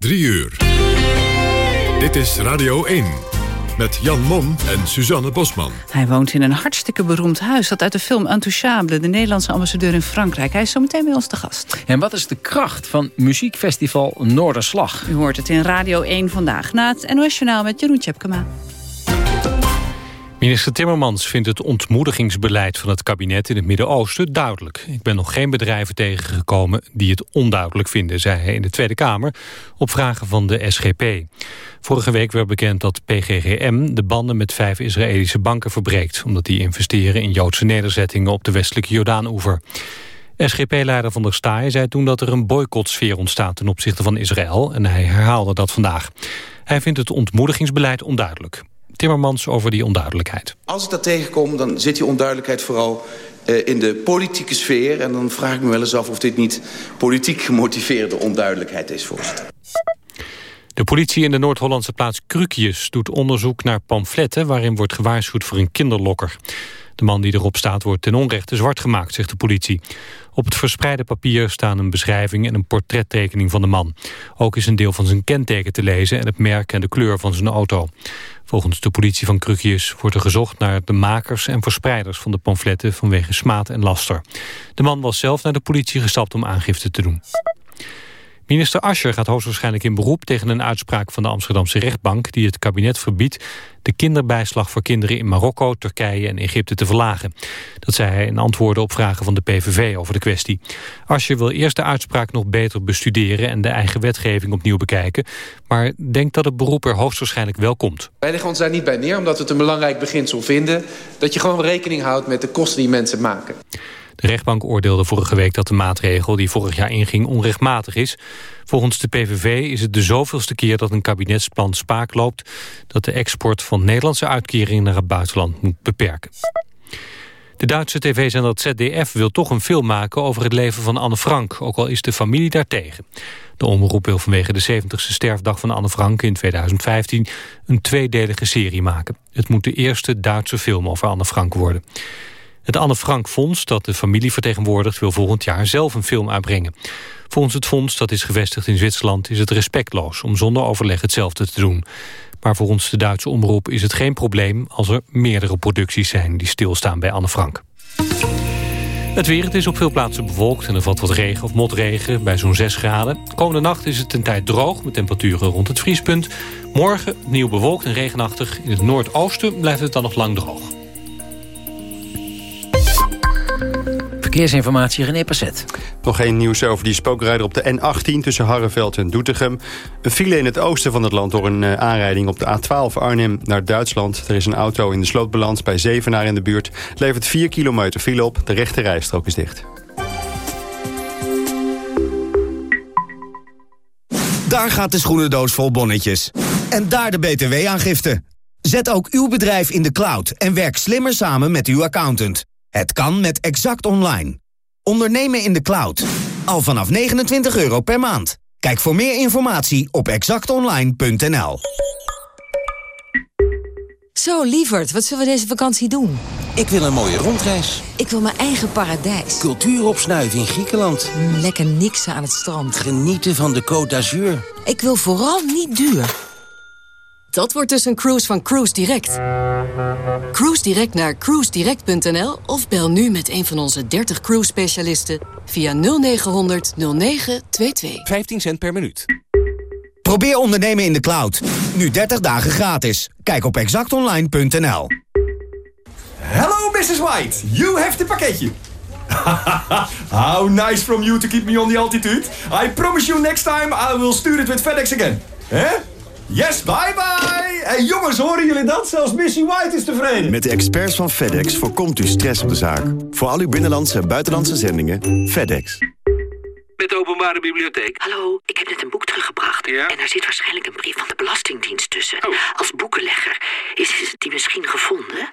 3 uur. Dit is Radio 1. Met Jan Mom en Suzanne Bosman. Hij woont in een hartstikke beroemd huis... dat uit de film Intouchable, de Nederlandse ambassadeur in Frankrijk. Hij is zo meteen bij ons te gast. En wat is de kracht van muziekfestival Noorderslag? U hoort het in Radio 1 vandaag. Na het NOS Journaal met Jeroen Tjepkema. Minister Timmermans vindt het ontmoedigingsbeleid van het kabinet in het Midden-Oosten duidelijk. Ik ben nog geen bedrijven tegengekomen die het onduidelijk vinden, zei hij in de Tweede Kamer op vragen van de SGP. Vorige week werd bekend dat PGGM de banden met vijf Israëlische banken verbreekt, omdat die investeren in Joodse nederzettingen op de westelijke Jordaan-oever. SGP-leider Van der Staaij zei toen dat er een boycottsfeer ontstaat ten opzichte van Israël en hij herhaalde dat vandaag. Hij vindt het ontmoedigingsbeleid onduidelijk. Timmermans over die onduidelijkheid. Als ik dat tegenkom, dan zit die onduidelijkheid vooral uh, in de politieke sfeer. En dan vraag ik me wel eens af of dit niet politiek gemotiveerde onduidelijkheid is, voorzitter. De politie in de Noord-Hollandse plaats Krukjes doet onderzoek naar pamfletten... waarin wordt gewaarschuwd voor een kinderlokker. De man die erop staat wordt ten onrechte zwart gemaakt, zegt de politie. Op het verspreide papier staan een beschrijving en een portrettekening van de man. Ook is een deel van zijn kenteken te lezen en het merk en de kleur van zijn auto. Volgens de politie van Krukjes wordt er gezocht naar de makers en verspreiders van de pamfletten vanwege smaad en laster. De man was zelf naar de politie gestapt om aangifte te doen. Minister Ascher gaat hoogstwaarschijnlijk in beroep tegen een uitspraak van de Amsterdamse rechtbank die het kabinet verbiedt de kinderbijslag voor kinderen in Marokko, Turkije en Egypte te verlagen. Dat zei hij in antwoorden op vragen van de PVV over de kwestie. Ascher wil eerst de uitspraak nog beter bestuderen en de eigen wetgeving opnieuw bekijken, maar denkt dat het beroep er hoogstwaarschijnlijk wel komt. Wij leggen ons daar niet bij neer omdat we het een belangrijk beginsel vinden dat je gewoon rekening houdt met de kosten die mensen maken. De rechtbank oordeelde vorige week dat de maatregel die vorig jaar inging onrechtmatig is. Volgens de PVV is het de zoveelste keer dat een kabinetsplan spaak loopt... dat de export van Nederlandse uitkeringen naar het buitenland moet beperken. De Duitse tv-zender ZDF wil toch een film maken over het leven van Anne Frank, ook al is de familie daartegen. De omroep wil vanwege de 70ste sterfdag van Anne Frank in 2015 een tweedelige serie maken. Het moet de eerste Duitse film over Anne Frank worden. Het Anne Frank Fonds, dat de familie vertegenwoordigt... wil volgend jaar zelf een film uitbrengen. Volgens het fonds, dat is gevestigd in Zwitserland... is het respectloos om zonder overleg hetzelfde te doen. Maar voor ons de Duitse omroep is het geen probleem... als er meerdere producties zijn die stilstaan bij Anne Frank. Het weer, het is op veel plaatsen bewolkt en er valt wat regen of motregen bij zo'n 6 graden. Komende nacht is het een tijd droog met temperaturen rond het vriespunt. Morgen nieuw bewolkt en regenachtig. In het noordoosten blijft het dan nog lang droog. Verkeersinformatie René Passet. Nog geen nieuws over die spookrijder op de N18 tussen Harreveld en Doetinchem. Een file in het oosten van het land door een uh, aanrijding op de A12 Arnhem naar Duitsland. Er is een auto in de sloot beland bij Zevenaar in de buurt. Levert 4 kilometer file op. De rechte rijstrook is dicht. Daar gaat de schoenendoos vol bonnetjes. En daar de btw-aangifte. Zet ook uw bedrijf in de cloud en werk slimmer samen met uw accountant. Het kan met Exact Online. Ondernemen in de cloud. Al vanaf 29 euro per maand. Kijk voor meer informatie op exactonline.nl. Zo, lieverd, wat zullen we deze vakantie doen? Ik wil een mooie rondreis. Ik wil mijn eigen paradijs. Cultuur opsnuiven in Griekenland. Mm, lekker niksen aan het strand. Genieten van de Côte d'Azur. Ik wil vooral niet duur. Dat wordt dus een cruise van Cruise Direct. Cruise Direct naar cruisedirect.nl of bel nu met een van onze 30 cruise specialisten via 0900 0922. 15 cent per minuut. Probeer ondernemen in de cloud. Nu 30 dagen gratis. Kijk op exactonline.nl. Hello Mrs. White, you have the pakketje. How nice from you to keep me on the altitude. I promise you next time I will stuur it with FedEx again. Hè? Yes, bye bye! Hey jongens, horen jullie dat? Zelfs Missy White is tevreden. Met de experts van FedEx voorkomt u stress op de zaak. Voor al uw binnenlandse en buitenlandse zendingen, FedEx. Met de openbare bibliotheek. Hallo, ik heb net een boek teruggebracht. Ja? En daar zit waarschijnlijk een brief van de Belastingdienst tussen. Oh. Als boekenlegger. Is die misschien gevonden?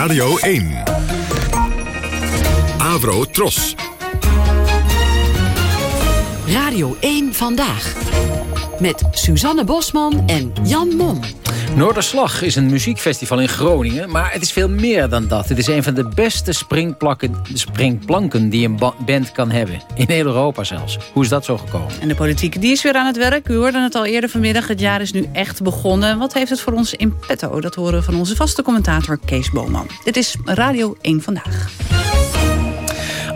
Radio 1. Avro Tros. Radio 1 Vandaag. Met Suzanne Bosman en Jan Mom. Noorderslag is een muziekfestival in Groningen, maar het is veel meer dan dat. Het is een van de beste springplanken die een band kan hebben. In heel Europa zelfs. Hoe is dat zo gekomen? En de politiek die is weer aan het werk. U hoorde het al eerder vanmiddag. Het jaar is nu echt begonnen. Wat heeft het voor ons in petto? Dat horen we van onze vaste commentator Kees Boman. Dit is Radio 1 Vandaag.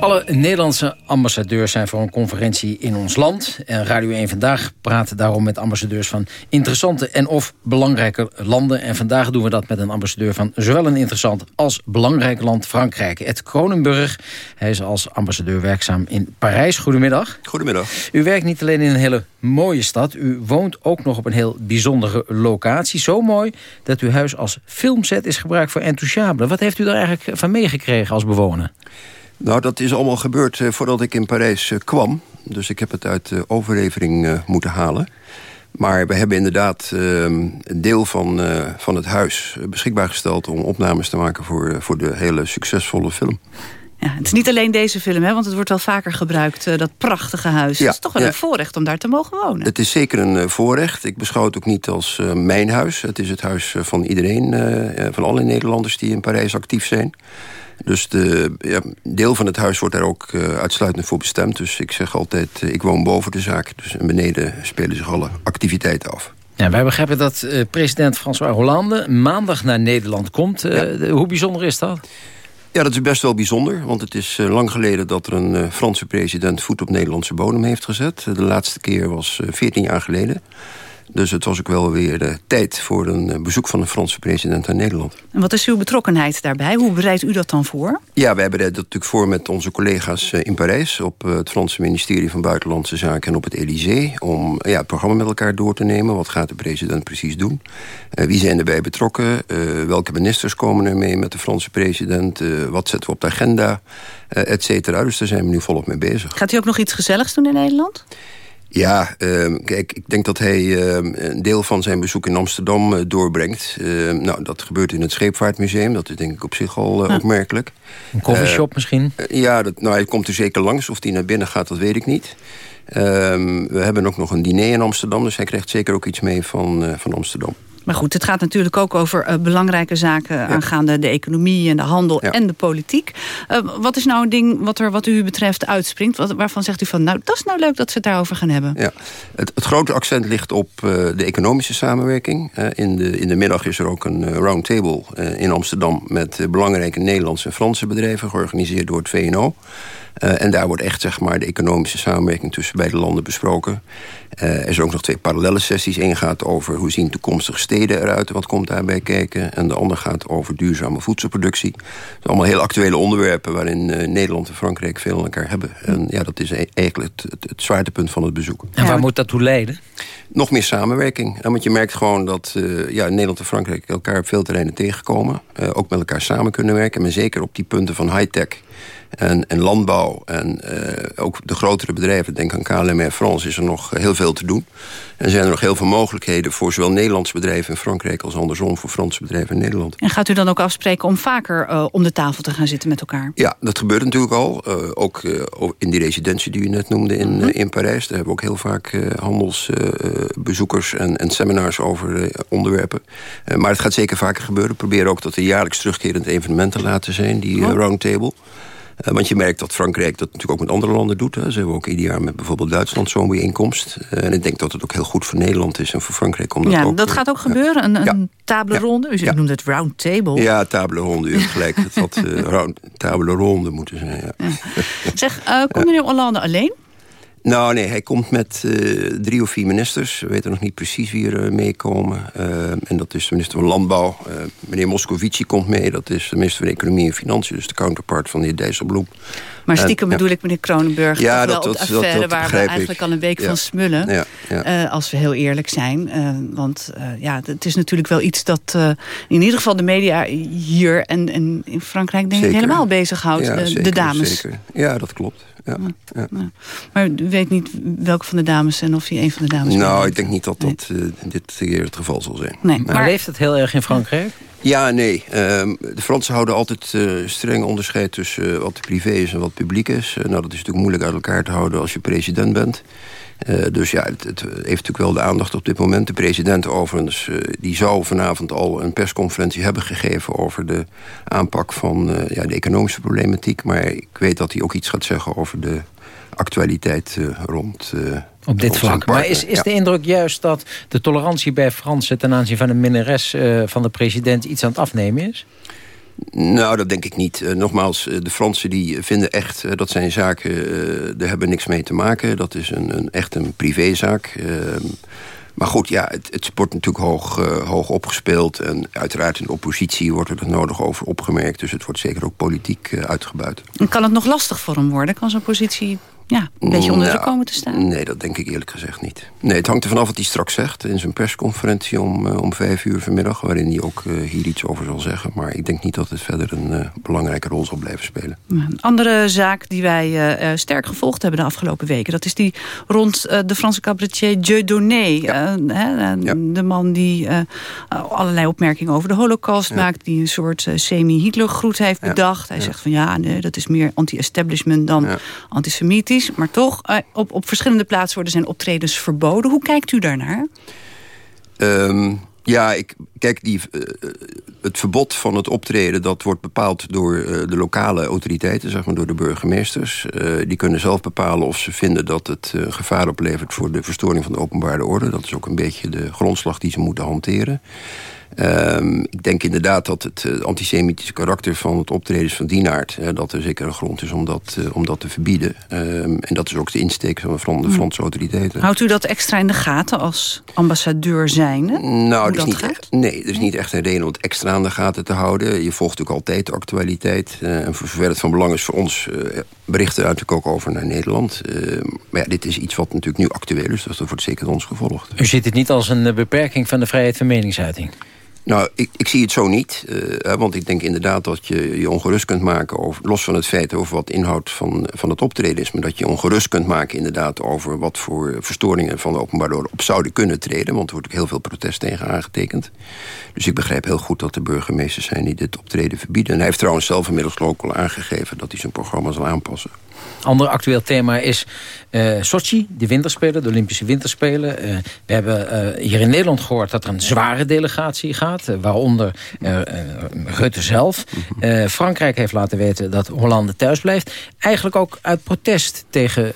Alle Nederlandse ambassadeurs zijn voor een conferentie in ons land. En Radio 1 Vandaag praat daarom met ambassadeurs van interessante en of belangrijke landen. En vandaag doen we dat met een ambassadeur van zowel een interessant als belangrijk land Frankrijk. Ed Kronenburg. Hij is als ambassadeur werkzaam in Parijs. Goedemiddag. Goedemiddag. U werkt niet alleen in een hele mooie stad. U woont ook nog op een heel bijzondere locatie. Zo mooi dat uw huis als filmset is gebruikt voor Enthousiable. Wat heeft u daar eigenlijk van meegekregen als bewoner? Nou, dat is allemaal gebeurd uh, voordat ik in Parijs uh, kwam. Dus ik heb het uit de overlevering uh, moeten halen. Maar we hebben inderdaad een deel van, van het huis beschikbaar gesteld... om opnames te maken voor, voor de hele succesvolle film. Ja, het is niet alleen deze film, hè, want het wordt wel vaker gebruikt, dat prachtige huis. Ja, het is toch wel ja. een voorrecht om daar te mogen wonen. Het is zeker een voorrecht. Ik beschouw het ook niet als mijn huis. Het is het huis van iedereen, van alle Nederlanders die in Parijs actief zijn. Dus de, ja, deel van het huis wordt daar ook uh, uitsluitend voor bestemd. Dus ik zeg altijd, uh, ik woon boven de zaak. Dus beneden spelen zich alle activiteiten af. Ja, wij begrijpen dat uh, president François Hollande maandag naar Nederland komt. Ja. Hoe bijzonder is dat? Ja, dat is best wel bijzonder. Want het is lang geleden dat er een Franse president voet op Nederlandse bodem heeft gezet. De laatste keer was 14 jaar geleden. Dus het was ook wel weer de tijd voor een bezoek van een Franse president aan Nederland. En wat is uw betrokkenheid daarbij? Hoe bereidt u dat dan voor? Ja, wij bereiden dat natuurlijk voor met onze collega's in Parijs... op het Franse ministerie van Buitenlandse Zaken en op het Elysée... om ja, het programma met elkaar door te nemen. Wat gaat de president precies doen? Wie zijn erbij betrokken? Welke ministers komen er mee met de Franse president? Wat zetten we op de agenda? et cetera. Dus daar zijn we nu volop mee bezig. Gaat u ook nog iets gezelligs doen in Nederland? Ja, uh, kijk, ik denk dat hij uh, een deel van zijn bezoek in Amsterdam uh, doorbrengt. nou, dat gebeurt in het Scheepvaartmuseum. Dat is denk ik op zich al ja. opmerkelijk. Een coffeeshop misschien? ja, dat, nou, hij komt er zeker langs. Of hij naar binnen gaat, dat weet ik niet. Ehm, we hebben ook nog een diner in Amsterdam. Dus hij krijgt zeker ook iets mee van, van Amsterdam. Maar goed, het gaat natuurlijk ook over uh, belangrijke zaken... Ja. aangaande de economie en de handel ja. en de politiek. Uh, wat is nou een ding wat er wat u betreft uitspringt? Wat, waarvan zegt u van, nou, dat is nou leuk dat ze het daarover gaan hebben? Ja, het, het grote accent ligt op uh, de economische samenwerking. in, de, in de middag is er ook een roundtable in Amsterdam... met belangrijke Nederlandse en Franse bedrijven... georganiseerd door het VNO. Uh, en daar wordt echt zeg maar, de economische samenwerking tussen beide landen besproken. Uh, er zijn ook nog twee parallele sessies. Eén gaat over hoe zien toekomstige steden eruit en wat komt daarbij kijken. En de ander gaat over duurzame voedselproductie. Dat zijn allemaal heel actuele onderwerpen waarin uh, Nederland en Frankrijk veel aan elkaar hebben. En ja, dat is eigenlijk het, het, het zwaartepunt van het bezoek. En waar moet dat toe leiden? Nog meer samenwerking. En want je merkt gewoon dat uh, ja, Nederland en Frankrijk elkaar op veel terreinen tegenkomen. Uh, ook met elkaar samen kunnen werken. Maar zeker op die punten van high-tech en, en landbouw en uh, ook de grotere bedrijven, denk aan KLM en France, is er nog heel veel te doen. En zijn er nog heel veel mogelijkheden voor zowel Nederlandse bedrijven in Frankrijk als andersom voor Franse bedrijven in Nederland. En gaat u dan ook afspreken om vaker uh, om de tafel te gaan zitten met elkaar? Ja, dat gebeurt natuurlijk al. Uh, ook in die residentie die u net noemde in, -hmm. in Parijs. Daar hebben we ook heel vaak handelsbezoekers en, en, seminars over onderwerpen. maar het gaat zeker vaker gebeuren. We proberen ook dat er jaarlijks terugkerend evenementen laten zijn, die oh. roundtable. Uh, want je merkt dat Frankrijk dat natuurlijk ook met andere landen doet. Hè. Ze hebben ook ieder jaar met bijvoorbeeld Duitsland zo'n bijeenkomst. Uh, en ik denk dat het ook heel goed voor Nederland is en voor Frankrijk. Om dat ja, ook, dat gaat ook ja. gebeuren. Een, een table ronde. U ja. noemt het round table. Ja, table ronde. U hebt gelijk. het had round, table ronde moeten zijn. Zeg, komt meneer Hollande alleen? Nou nee, hij komt met uh, drie of vier ministers. We weten nog niet precies wie er uh, meekomen. Uh, en dat is de minister van Landbouw. meneer Moscovici komt mee. Dat is de minister van Economie en Financiën. Dus de counterpart van de heer Dijsselbloem. Maar stiekem bedoel ik meneer Kronenburg. Ja, dat, dat, dat, affaire dat, waar we eigenlijk ik. al een week ja. van smullen. Ja, als we heel eerlijk zijn. want ja, het is natuurlijk wel iets dat in ieder geval de media hier en, en in Frankrijk denk ik helemaal bezighoudt. Ja, de, zeker, de dames. Zeker. Ja, dat klopt. Ja, ja. Maar u weet niet welke van de dames en of je een van de dames Nou, bent. ik denk niet dat dat nee. uh, dit keer het geval zal zijn. Nee, maar, maar leeft het heel erg in Frankrijk? Ja, nee. Um, de Fransen houden altijd uh, streng onderscheid tussen uh, wat privé is en wat publiek is. nou, dat is natuurlijk moeilijk uit elkaar te houden als je president bent. Uh, dus ja, het, het, heeft natuurlijk wel de aandacht op dit moment. De president overigens, uh, die zou vanavond al een persconferentie hebben gegeven... over de aanpak van uh, ja, de economische problematiek. Maar ik weet dat hij ook iets gaat zeggen over de actualiteit rond... op dit vlak. Maar is, is ja. de indruk juist dat de tolerantie bij Fransen... ten aanzien van de minnares van de president iets aan het afnemen is? Nou, dat denk ik niet. Uh, nogmaals, de Fransen die vinden echt... Uh, dat zijn zaken, uh, daar hebben niks mee te maken. Dat is een, een echt een privézaak. Ehm, maar goed, ja, het, het wordt natuurlijk hoog, hoog opgespeeld. En uiteraard in de oppositie wordt er het nodig over opgemerkt. Dus het wordt zeker ook politiek uitgebuit. En kan het nog lastig voor hem worden? Kan zo'n positie ja, een beetje onder nou, komen te staan? Nee, dat denk ik eerlijk gezegd niet. Nee, het hangt er vanaf wat hij straks zegt in zijn persconferentie om, uh, om vijf uur vanmiddag... waarin hij ook uh, hier iets over zal zeggen. Maar ik denk niet dat het verder een uh, belangrijke rol zal blijven spelen. Een andere zaak die wij sterk gevolgd hebben de afgelopen weken... dat is die rond de Franse cabaretier Dieudonné. Ja. Hè, ja. De man die allerlei opmerkingen over de holocaust ja. maakt... die een soort semi-Hitler-groet heeft bedacht. Hij zegt van ja, nee, dat is meer anti-establishment dan antisemitisch. Maar toch, op, op verschillende plaatsen worden zijn optredens verboden. Hoe kijkt u daarnaar? Um, ja, ik, kijk, die, uh, het verbod van het optreden... dat wordt bepaald door uh, de lokale autoriteiten, zeg maar door de burgemeesters. Die kunnen zelf bepalen of ze vinden dat het gevaar oplevert... voor de verstoring van de openbare orde. Dat is ook een beetje de grondslag die ze moeten hanteren. Um, ik denk inderdaad dat het uh, antisemitische karakter van het optreden van Dienaard... Uh, dat er zeker een grond is om dat, uh, om dat te verbieden. Um, en dat is ook de insteek van de, Frans, de Franse autoriteiten. Houdt u dat extra in de gaten als ambassadeur zijnde? Nou, dus dat niet gaat? nee, er is niet echt een reden om het extra aan de gaten te houden. Je volgt natuurlijk altijd de actualiteit. en voor zover het van belang is voor ons... berichten natuurlijk ook over naar Nederland. maar ja, dit is iets wat natuurlijk nu actueel is. Dus dat wordt zeker door ons gevolgd. U ziet het niet als een beperking van de vrijheid van meningsuiting? Nou, ik, ik zie het zo niet. Uh, want ik denk inderdaad dat je je ongerust kunt maken... Over, los van het feit over wat inhoud van, van het optreden is... maar dat je ongerust kunt maken inderdaad over... wat voor verstoringen van de openbare orde op zouden kunnen treden. Want er wordt ook heel veel protest tegen aangetekend. Dus ik begrijp heel goed dat er burgemeesters zijn... die dit optreden verbieden. En hij heeft trouwens zelf inmiddels ook al aangegeven... dat hij zijn programma zal aanpassen. Ander actueel thema is uh, Sochi, de winterspelen, de Olympische winterspelen. Uh, we hebben uh, hier in Nederland gehoord dat er een zware delegatie gaat. waaronder Rutte zelf. Frankrijk heeft laten weten dat Hollande thuis blijft. Eigenlijk ook uit protest tegen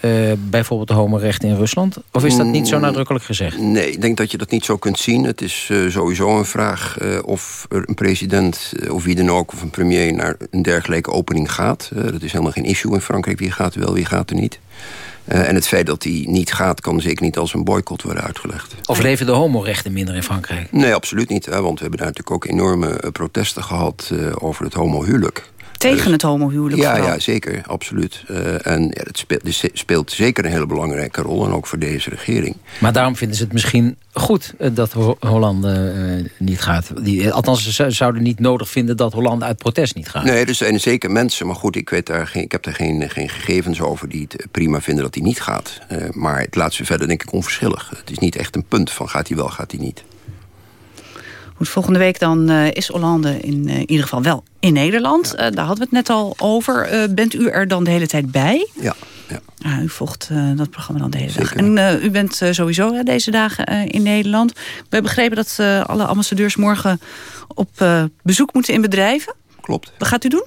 bijvoorbeeld de homorechten in Rusland. Of is dat niet zo nadrukkelijk gezegd? Nee, ik denk dat je dat niet zo kunt zien. Het is sowieso een vraag of er een president of wie dan ook... of een premier naar een dergelijke opening gaat. dat is helemaal geen issue in Frankrijk. Wie gaat wel, wie gaat er niet. Uh, en het feit dat hij niet gaat, kan zeker niet als een boycott worden uitgelegd. Of leven de homorechten minder in Frankrijk? Nee, absoluut niet. Hè, want we hebben daar natuurlijk ook enorme uh, protesten gehad uh, over het homohuwelijk. Tegen het homohuwelijk ja, vooral. ja, zeker, absoluut. en ja, het speelt, speelt, zeker een hele belangrijke rol, en ook voor deze regering. Maar daarom vinden ze het misschien goed dat Hollande niet gaat. Die, althans, ze zouden niet nodig vinden dat Hollande uit protest niet gaat. Nee, er zijn zeker mensen, maar goed, ik, weet daar geen, ik heb daar geen, geen gegevens over... die het prima vinden dat hij niet gaat. maar het laat ze verder denk ik onverschillig. Het is niet echt een punt van gaat hij wel, gaat hij niet. Goed, volgende week dan uh, is Hollande in uh, ieder geval wel in Nederland. Ja. Uh, daar hadden we het net al over. bent u er dan de hele tijd bij? Ja. ja. Ah, u volgt dat programma dan de hele dag. En u bent sowieso deze dagen in Nederland. We hebben begrepen dat alle ambassadeurs morgen op bezoek moeten in bedrijven. Klopt. Wat gaat u doen?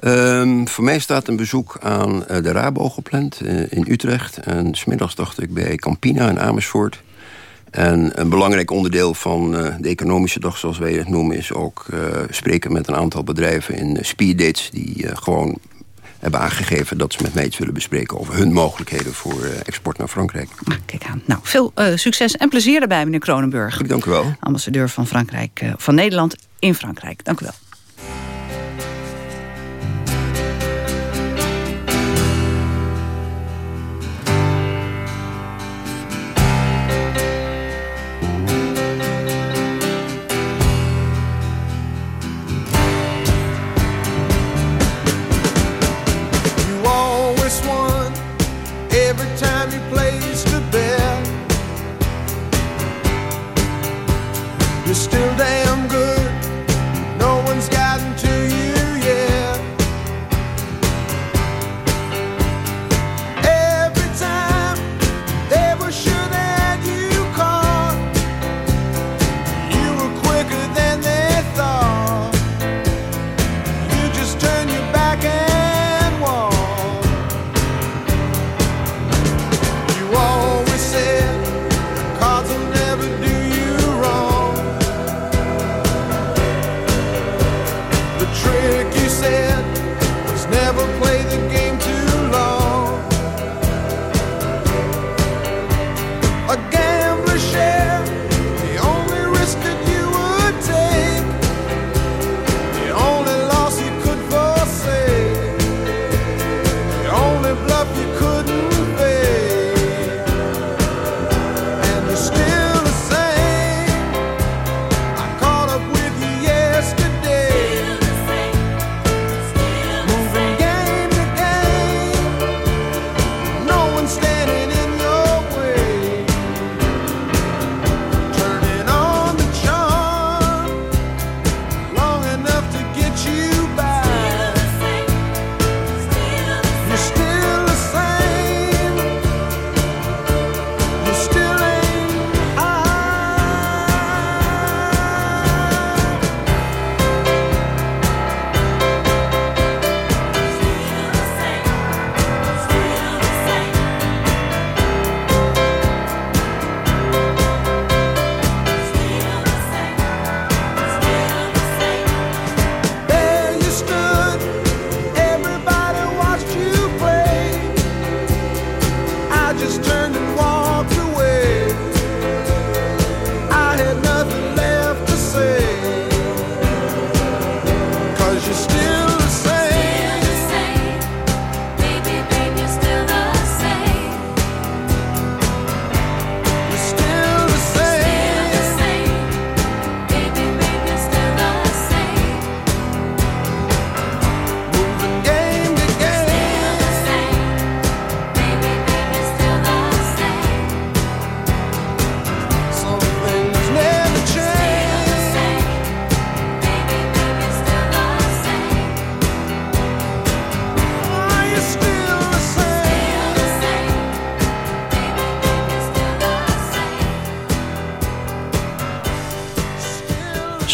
Um, voor mij staat een bezoek aan de Rabo gepland in Utrecht. En smiddags dacht ik bij Campina in Amersfoort. En een belangrijk onderdeel van uh, de economische dag, zoals wij het noemen... is ook uh, spreken met een aantal bedrijven in speeddates... die uh, gewoon hebben aangegeven dat ze met mij iets willen bespreken... over hun mogelijkheden voor export naar Frankrijk. Ah, kijk aan. Nou, veel succes en plezier daarbij, meneer Kronenburg. Ik dank u wel. Ambassadeur van, Frankrijk, van Nederland in Frankrijk. Dank u wel.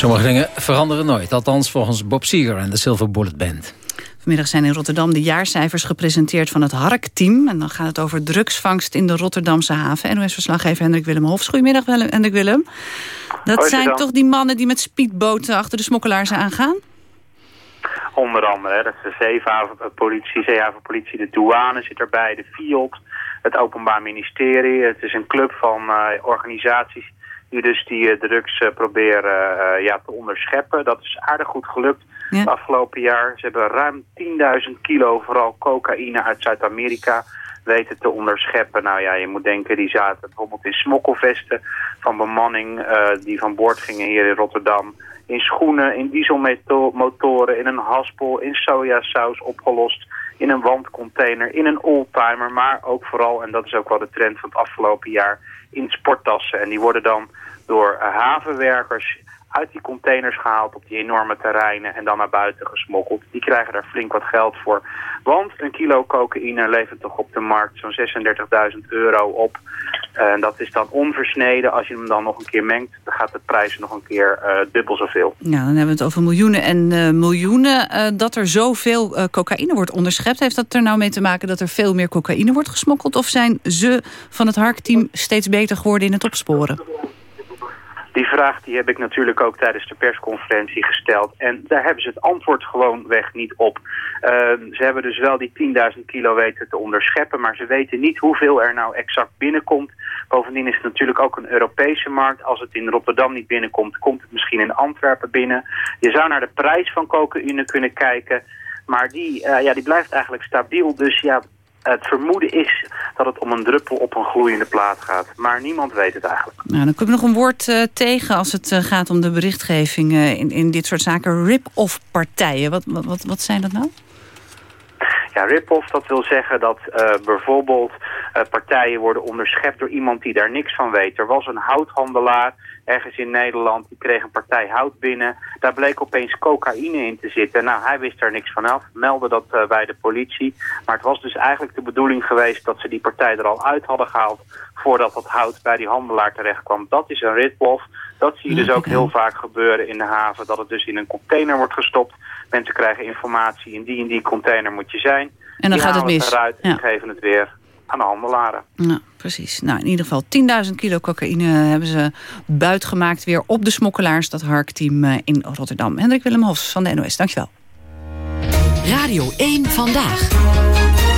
Sommige dingen veranderen nooit. Althans volgens Bob Seger en de Silver Bullet Band. Vanmiddag zijn in Rotterdam de jaarcijfers gepresenteerd van het Hark-team. En dan gaat het over drugsvangst in de Rotterdamse haven. NOS-verslaggever Hendrik Willem Hofs. Goedemiddag Hendrik Willem. Dat zijn toch die mannen die met speedboten achter de smokkelaars aangaan? Onder andere, dat is de zeehavenpolitie, zeehavenpolitie, de douane zit erbij, de FIOD, het Openbaar Ministerie. Het is een club van uh, organisaties die dus die eh, drugs eh, proberen eh, ja, te onderscheppen. Dat is aardig goed gelukt het afgelopen jaar. Ze hebben ruim 10.000 kilo, vooral cocaïne uit Zuid-Amerika weten te onderscheppen. Nou ja, je moet denken, die zaten bijvoorbeeld in smokkelvesten van bemanning die van boord gingen hier in Rotterdam. In schoenen, in dieselmotoren, in een haspel, in sojasaus opgelost, in een wandcontainer, in een oldtimer, maar ook vooral, en dat is ook wel de trend van het afgelopen jaar, in sporttassen. En die worden dan door eh, havenwerkers uit die containers gehaald op die enorme terreinen en dan naar buiten gesmokkeld. Die krijgen daar flink wat geld voor. Want een kilo cocaïne levert toch op de markt zo'n 36.000 euro op. Eh, en dat is dan onversneden. Als je hem dan nog een keer mengt, dan gaat de prijs nog een keer uh, dubbel zoveel. Ja, dan hebben we het over miljoenen en miljoenen. dat er zoveel cocaïne wordt onderschept. Heeft dat er nou mee te maken dat er veel meer cocaïne wordt gesmokkeld? Of zijn ze van het HARK-team steeds beter geworden in het opsporen? Die vraag die heb ik natuurlijk ook tijdens de persconferentie gesteld. En daar hebben ze het antwoord gewoon weg niet op. Uh, ze hebben dus wel die 10.000 kilo weten te onderscheppen... maar ze weten niet hoeveel er nou exact binnenkomt. Bovendien is het natuurlijk ook een Europese markt. Als het in Rotterdam niet binnenkomt, komt het misschien in Antwerpen binnen. Je zou naar de prijs van cocaïne kunnen kijken... Maar die, uh, ja, die blijft eigenlijk stabiel. Dus ja, het vermoeden is dat het om een druppel op een gloeiende plaat gaat. Maar niemand weet het eigenlijk. Nou, dan kom ik nog een woord uh, tegen als het uh, gaat om de berichtgeving uh, in, in dit soort zaken. Rip-off partijen. Wat, wat, wat, wat zijn dat nou? Ja, rip-off, dat wil zeggen dat uh, bijvoorbeeld uh, partijen worden onderschept door iemand die daar niks van weet. Er was een houthandelaar ergens in Nederland, die kreeg een partij hout binnen. Daar bleek opeens cocaïne in te zitten. Nou, hij wist er niks van af, meldde dat uh, bij de politie. Maar het was dus eigenlijk de bedoeling geweest dat ze die partij er al uit hadden gehaald... voordat dat hout bij die handelaar terecht kwam. Dat is een rip-off. Dat zie je dus ook heel vaak gebeuren in de haven. Dat het dus in een container wordt gestopt. Mensen krijgen informatie, in die en die container moet je zijn. En dan die gaat het mis. Eruit ja. en geven het weer aan de handelaren. Ja, precies. Nou, in ieder geval 10.000 kilo cocaïne hebben ze buitgemaakt weer op de smokkelaars. Dat harkteam in Rotterdam. Hendrik Willem Hofs van de NOS, dankjewel. Radio 1 Vandaag.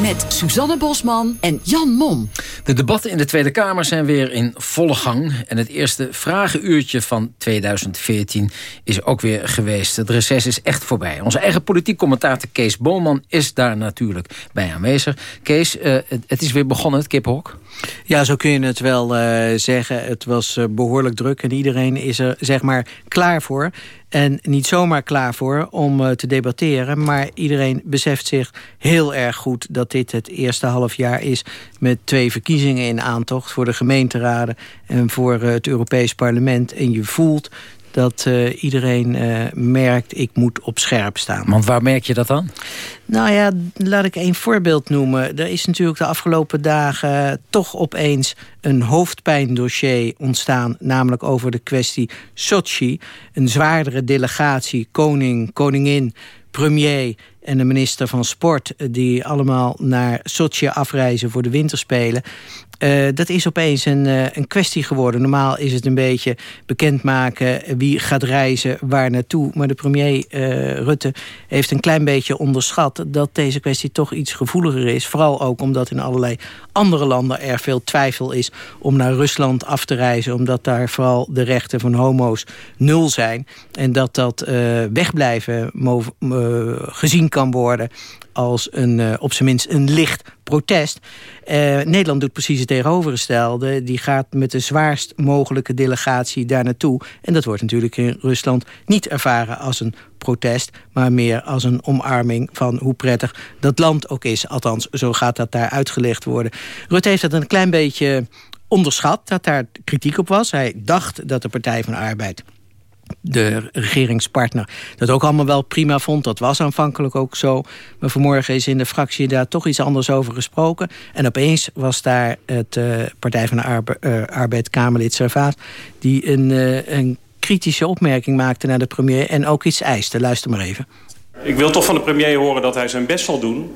Met Suzanne Bosman en Jan Mom. De debatten in de Tweede Kamer zijn weer in volle gang. En het eerste vragenuurtje van 2014 is ook weer geweest. Het reces is echt voorbij. Onze eigen politiek commentator Kees Boman is daar natuurlijk bij aanwezig. Kees, uh, het, het, is weer begonnen, het kiphok. Ja, zo kun je het wel uh, zeggen. Het was uh, behoorlijk druk en iedereen is er zeg maar klaar voor. En niet zomaar klaar voor om uh, te debatteren. Maar iedereen beseft zich heel erg goed dat dit het eerste half jaar is... met twee verkiezingen in aantocht voor de gemeenteraden... en voor het Europees Parlement. En je voelt dat uh, iedereen uh, merkt, ik moet op scherp staan. Want waar merk je dat dan? Nou ja, laat ik één voorbeeld noemen. Er is natuurlijk de afgelopen dagen toch opeens een hoofdpijndossier ontstaan... namelijk over de kwestie Sochi. Een zwaardere delegatie, koning, koningin, premier en de minister van Sport... die allemaal naar Sochi afreizen voor de winterspelen. Uh, dat is opeens een, uh, een kwestie geworden. Normaal is het een beetje bekendmaken wie gaat reizen, waar naartoe. Maar de premier Rutte heeft een klein beetje onderschat... dat deze kwestie toch iets gevoeliger is. Vooral ook omdat in allerlei andere landen er veel twijfel is... om naar Rusland af te reizen. Omdat daar vooral de rechten van homo's nul zijn. En dat dat wegblijven gezien kan worden als een, uh, op zijn minst een licht protest. Uh, Nederland doet precies het tegenovergestelde. Die gaat met de zwaarst mogelijke delegatie daar naartoe. En dat wordt natuurlijk in Rusland niet ervaren als een protest... maar meer als een omarming van hoe prettig dat land ook is. Althans, zo gaat dat daar uitgelegd worden. Rutte heeft dat een klein beetje onderschat, dat daar kritiek op was. Hij dacht dat de Partij van de Arbeid de regeringspartner dat ook allemaal wel prima vond. Dat was aanvankelijk ook zo. Maar vanmorgen is in de fractie daar toch iets anders over gesproken. En opeens was daar het uh, Partij van de Arbe uh, Arbeid Kamerlid Servaat... die een, uh, een kritische opmerking maakte naar de premier... en ook iets eiste. Luister maar even. Ik wil toch van de premier horen dat hij zijn best zal doen...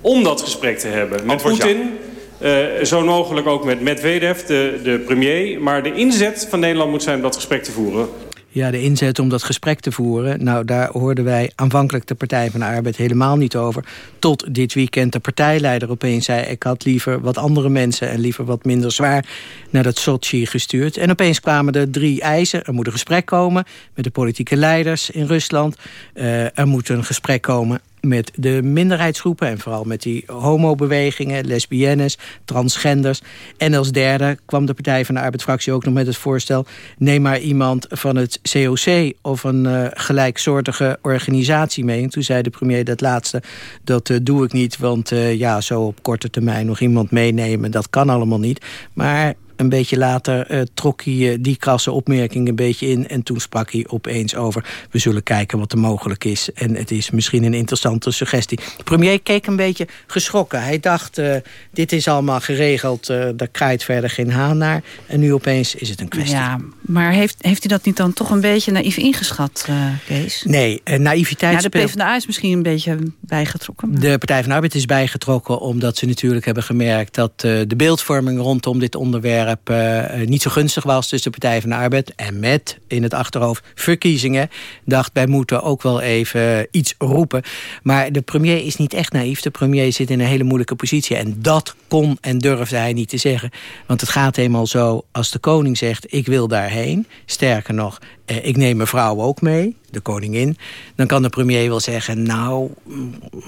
om dat gesprek te hebben met Poetin... Uh, zo mogelijk ook met Medvedev, de, de premier. Maar de inzet van Nederland moet zijn om dat gesprek te voeren. Ja, de inzet om dat gesprek te voeren... nou, daar hoorden wij aanvankelijk de Partij van de Arbeid helemaal niet over. Tot dit weekend de partijleider opeens zei... ik had liever wat andere mensen en liever wat minder zwaar... naar dat Sochi gestuurd. En opeens kwamen er drie eisen. Er moet een gesprek komen met de politieke leiders in Rusland. Uh, er moet een gesprek komen met de minderheidsgroepen... en vooral met die homobewegingen, lesbiennes, transgenders. En als derde kwam de Partij van de Arbeidsfractie ook nog met het voorstel... neem maar iemand van het COC of een uh, gelijksoortige organisatie mee. En toen zei de premier dat laatste, dat uh, doe ik niet... want uh, ja, zo op korte termijn nog iemand meenemen, dat kan allemaal niet. Maar een beetje later uh, trok hij uh, die krasse opmerking een beetje in... en toen sprak hij opeens over... we zullen kijken wat er mogelijk is. En het is misschien een interessante suggestie. De premier keek een beetje geschrokken. Hij dacht, uh, dit is allemaal geregeld, daar kraait verder geen haan naar. En nu opeens is het een kwestie. Ja, maar heeft, heeft hij dat niet dan toch een beetje naïef ingeschat, Kees? Nee, naïviteit ja, de PvdA is misschien een beetje bijgetrokken. Maar... De Partij van de Arbeid is bijgetrokken omdat ze natuurlijk hebben gemerkt... dat de beeldvorming rondom dit onderwerp onderwerp niet zo gunstig was tussen de Partij van de Arbeid... en met in het achterhoofd verkiezingen... dacht, wij moeten ook wel even iets roepen. Maar de premier is niet echt naïef. De premier zit in een hele moeilijke positie. En dat kon en durfde hij niet te zeggen. Want het gaat eenmaal zo, als de koning zegt... ik wil daarheen, sterker nog, eh, ik neem mijn vrouw ook mee, de koningin. Dan kan de premier wel zeggen... nou,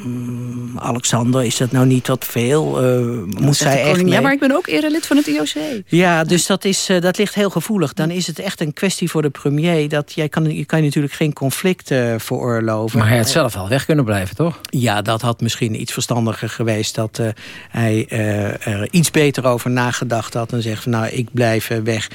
mm, Alexander, is dat nou niet wat veel? Uh, moet zij echt mee? Ja, maar ik ben ook lid van het IOC. Ja, dus dat, is, uh, dat ligt heel gevoelig. Dan is het echt een kwestie voor de premier... dat jij kan, je kan natuurlijk geen conflict uh, veroorloven. Maar hij had zelf al weg kunnen blijven, toch? Ja, dat had misschien iets verstandiger geweest... dat hij er iets beter over nagedacht had... en zegt van nou, ik blijf weg.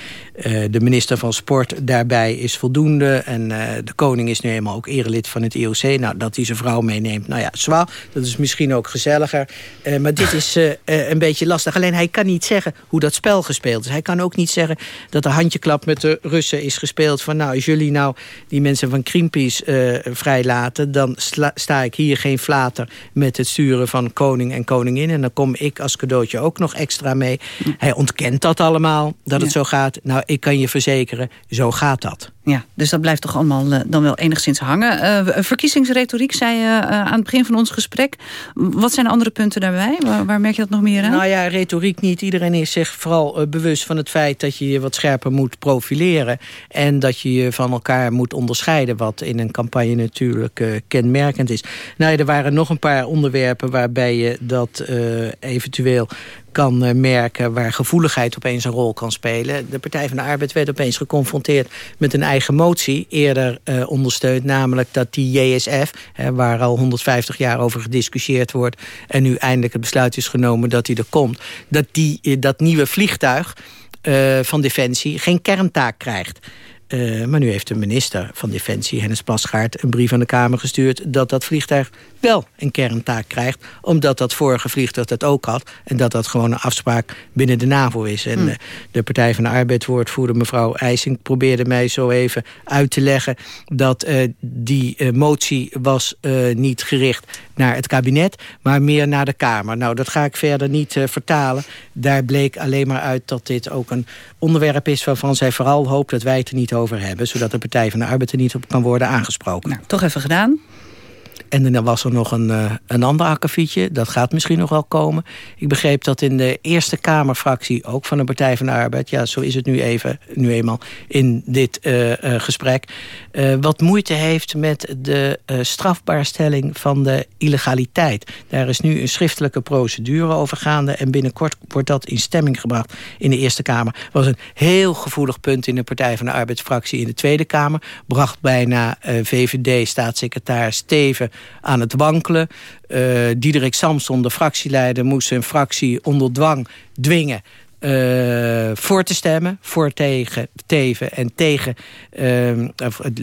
de minister van Sport daarbij is voldoende. En uh, de koning is nu eenmaal ook erelid van het IOC. Nou, dat hij zijn vrouw meeneemt, nou ja, zwaar. Dat is misschien ook gezelliger. Uh, maar dit is uh, een beetje lastig. Alleen hij kan niet zeggen hoe dat spel gespeeld is. Hij kan ook niet zeggen dat de handjeklap met de Russen is gespeeld. Van nou, als jullie nou die mensen van Greenpeace vrijlaten... dan sta ik hier geen flater met het sturen van koning en koningin. En dan kom ik als cadeautje ook nog extra mee. Hij ontkent dat allemaal, dat het zo gaat. Nou, ik kan je verzekeren, zo gaat dat. Ja, dus dat blijft toch allemaal uh, dan wel enigszins hangen. Uh, verkiezingsretoriek zei je uh, aan het begin van ons gesprek. Wat zijn de andere punten daarbij? Waar, merk je dat nog meer aan? Nou ja, retoriek niet. Iedereen is zich vooral bewust van het feit... dat je je wat scherper moet profileren. En dat je je van elkaar moet onderscheiden. Wat in een campagne natuurlijk kenmerkend is. Nou ja, er waren nog een paar onderwerpen... waarbij je dat eventueel kan eh, merken... waar gevoeligheid opeens een rol kan spelen. De Partij van de Arbeid werd opeens geconfronteerd met een eigen motie... eerder uh, ondersteund, namelijk dat die JSF... Hè, waar al 150 jaar over gediscussieerd wordt... en nu eindelijk het besluit is genomen dat hij er komt... dat die, eh, dat nieuwe vliegtuig van Defensie geen kerntaak krijgt... Uh, maar nu heeft de minister van Defensie, Hennis Plasgaard... een brief aan de Kamer gestuurd dat dat vliegtuig wel een kerntaak krijgt. Omdat dat vorige vliegtuig dat ook had. En dat dat gewoon een afspraak binnen de NAVO is. En hmm. de Partij van de Arbeid woordvoerder mevrouw IJsing... probeerde mij zo even uit te leggen... dat uh, die motie was niet gericht naar het kabinet... maar meer naar de Kamer. Nou, dat ga ik verder niet vertalen. Daar bleek alleen maar uit dat dit ook een onderwerp is... waarvan zij vooral hoopt dat wij het er niet over hebben... zodat de Partij van de Arbeid er niet op kan worden aangesproken. Nou, toch even gedaan. En dan was er nog een, uh, een ander akkefietje. Dat gaat misschien nog wel komen. Ik begreep dat in de Eerste Kamerfractie... ook van de Partij van de Arbeid... ja, zo is het nu, even, nu eenmaal in dit uh, uh, gesprek... wat moeite heeft met de strafbaarstelling van de illegaliteit. Daar is nu een schriftelijke procedure over gaande... en binnenkort wordt dat in stemming gebracht in de Eerste Kamer. was een heel gevoelig punt in de Partij van de Arbeidsfractie in de Tweede Kamer. Bracht bijna VVD-staatssecretaris Steven aan het wankelen. Uh, Diederik Samson, de fractieleider, moest zijn fractie onder dwang dwingen uh, voor te stemmen. Voor tegen Teven en tegen uh,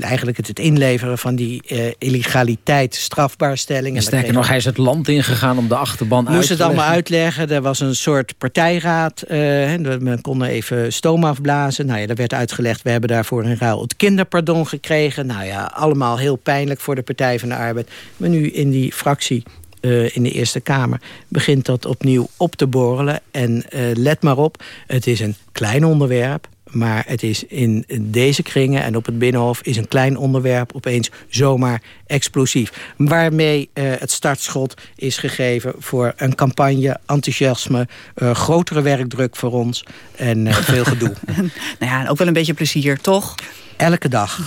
eigenlijk het, het, inleveren van die uh, illegaliteit, strafbaarstelling. En sterker nog, hij is het land ingegaan om de achterban uit Moest het allemaal uitleggen. Er was een soort partijraad. men kon even stoom afblazen. Nou ja, er werd uitgelegd, we hebben daarvoor in ruil het kinderpardon gekregen. Nou ja, allemaal heel pijnlijk voor de Partij van de Arbeid. Maar nu in die fractie uh, in de Eerste Kamer... begint dat opnieuw op te borrelen. En uh, let maar op, het is een klein onderwerp... maar het is in deze kringen en op het Binnenhof... is een klein onderwerp opeens zomaar explosief. Waarmee uh, het startschot is gegeven voor een campagne... enthousiasme, grotere werkdruk voor ons en veel gedoe. nou ja, ook wel een beetje plezier, toch? Elke dag.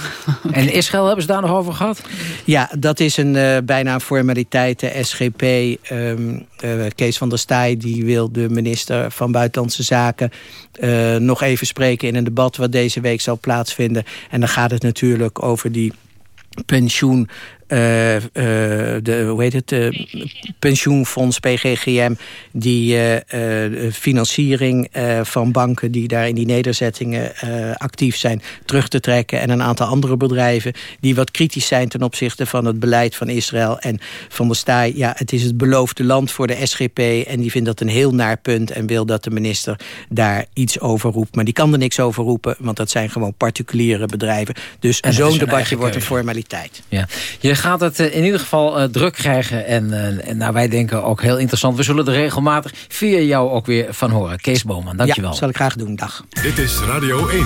En Israël hebben ze daar nog over gehad? Ja, dat is een, uh, bijna een formaliteit. De SGP, um, uh, eh, Kees van der Staaij, die wil de minister van Buitenlandse Zaken... Uh, nog even spreken in een debat wat deze week zal plaatsvinden. En dan gaat het natuurlijk over die pensioen uh, uh, de, hoe heet het, uh, pensioenfonds PGGM... die financiering van banken die daar in die nederzettingen actief zijn... terug te trekken. En een aantal andere bedrijven die wat kritisch zijn... ten opzichte van het beleid van Israël en van de staai. Ja, het is het beloofde land voor de SGP... en die vindt dat een heel naar punt... en wil dat de minister daar iets over roept. Maar die kan er niks over roepen, want dat zijn gewoon particuliere bedrijven. Dus zo'n debatje wordt een formaliteit. Ja. Je gaat het in ieder geval druk krijgen. En, en nou, wij denken ook heel interessant. We zullen er regelmatig via jou ook weer van horen. Kees Boman, dankjewel. Ja, zal ik graag doen. Dag. Dit is Radio 1.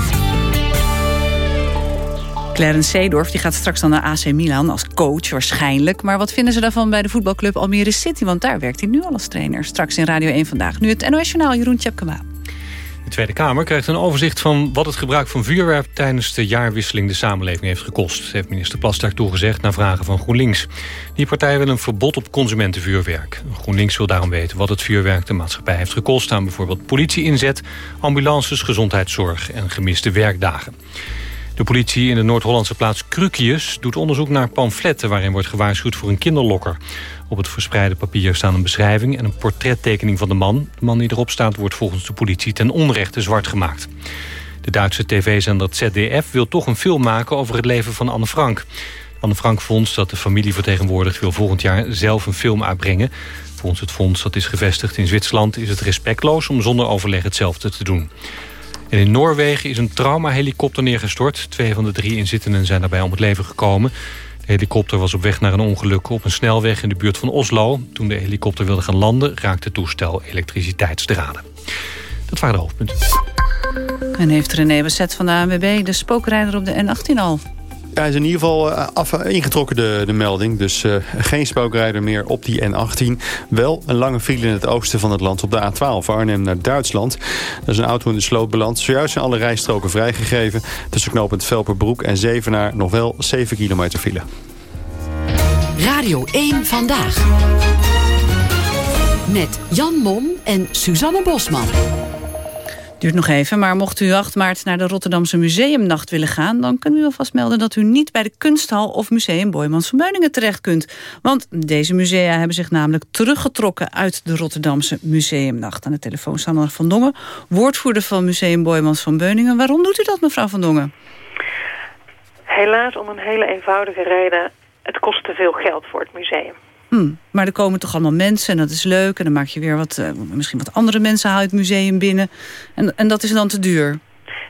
Clarence Seedorf die gaat straks dan naar AC Milan als coach waarschijnlijk. Maar wat vinden ze daarvan bij de voetbalclub Almere City? Want daar werkt hij nu al als trainer. Straks in Radio 1 Vandaag. Nu het NOS Journaal Jeroen Tjepkema. De Tweede Kamer krijgt een overzicht van wat het gebruik van vuurwerk... tijdens de jaarwisseling de samenleving heeft gekost... heeft minister Plasterk toegezegd naar vragen van GroenLinks. Die partij wil een verbod op consumentenvuurwerk. GroenLinks wil daarom weten wat het vuurwerk de maatschappij heeft gekost... aan bijvoorbeeld politieinzet, ambulances, gezondheidszorg en gemiste werkdagen. De politie in de Noord-Hollandse plaats Krukius doet onderzoek naar pamfletten... waarin wordt gewaarschuwd voor een kinderlokker. Op het verspreide papier staan een beschrijving en een portrettekening van de man. De man die erop staat wordt volgens de politie ten onrechte zwart gemaakt. De Duitse tv-zender ZDF wil toch een film maken over het leven van Anne Frank. Anne Frank Fonds, dat de familie vertegenwoordigt... wil volgend jaar zelf een film uitbrengen. Volgens het fonds dat is gevestigd in Zwitserland... is het respectloos om zonder overleg hetzelfde te doen. In Noorwegen is een traumahelikopter neergestort. Twee van de drie inzittenden zijn daarbij om het leven gekomen. De helikopter was op weg naar een ongeluk op een snelweg in de buurt van Oslo. Toen de helikopter wilde gaan landen, raakte het toestel elektriciteitsdraden. Dat waren de hoofdpunten. En heeft René Besset van de ANWB de spookrijder op de N18 al? Hij is in ieder geval eh, af, ingetrokken de, de melding. Dus uh, geen spookrijder meer op die N18. Wel een lange file in het oosten van het land op de A12. Arnhem naar Duitsland. Er is een auto in de sloot beland. Zojuist zijn alle rijstroken vrijgegeven. Tussen knooppunt Velperbroek en Zevenaar nog wel 7 kilometer file. Radio 1 Vandaag. Met Jan Mom en Suzanne Bosman. Duurt nog even, maar mocht u 8 maart naar de Rotterdamse Museumnacht willen gaan... dan kunnen we alvast melden dat u niet bij de Kunsthal of Museum Boymans van Beuningen terecht kunt. Want deze musea hebben zich namelijk teruggetrokken uit de Rotterdamse Museumnacht. Aan de telefoon Sander van Dongen, woordvoerder van Museum Boymans van Beuningen. Waarom doet u dat, mevrouw van Dongen? Helaas om een hele eenvoudige reden. Het kost te veel geld voor het museum. Hmm, maar er komen toch allemaal mensen en dat is leuk. En dan maak je weer wat, uh, misschien wat andere mensen haal het museum binnen. En, en dat is dan te duur.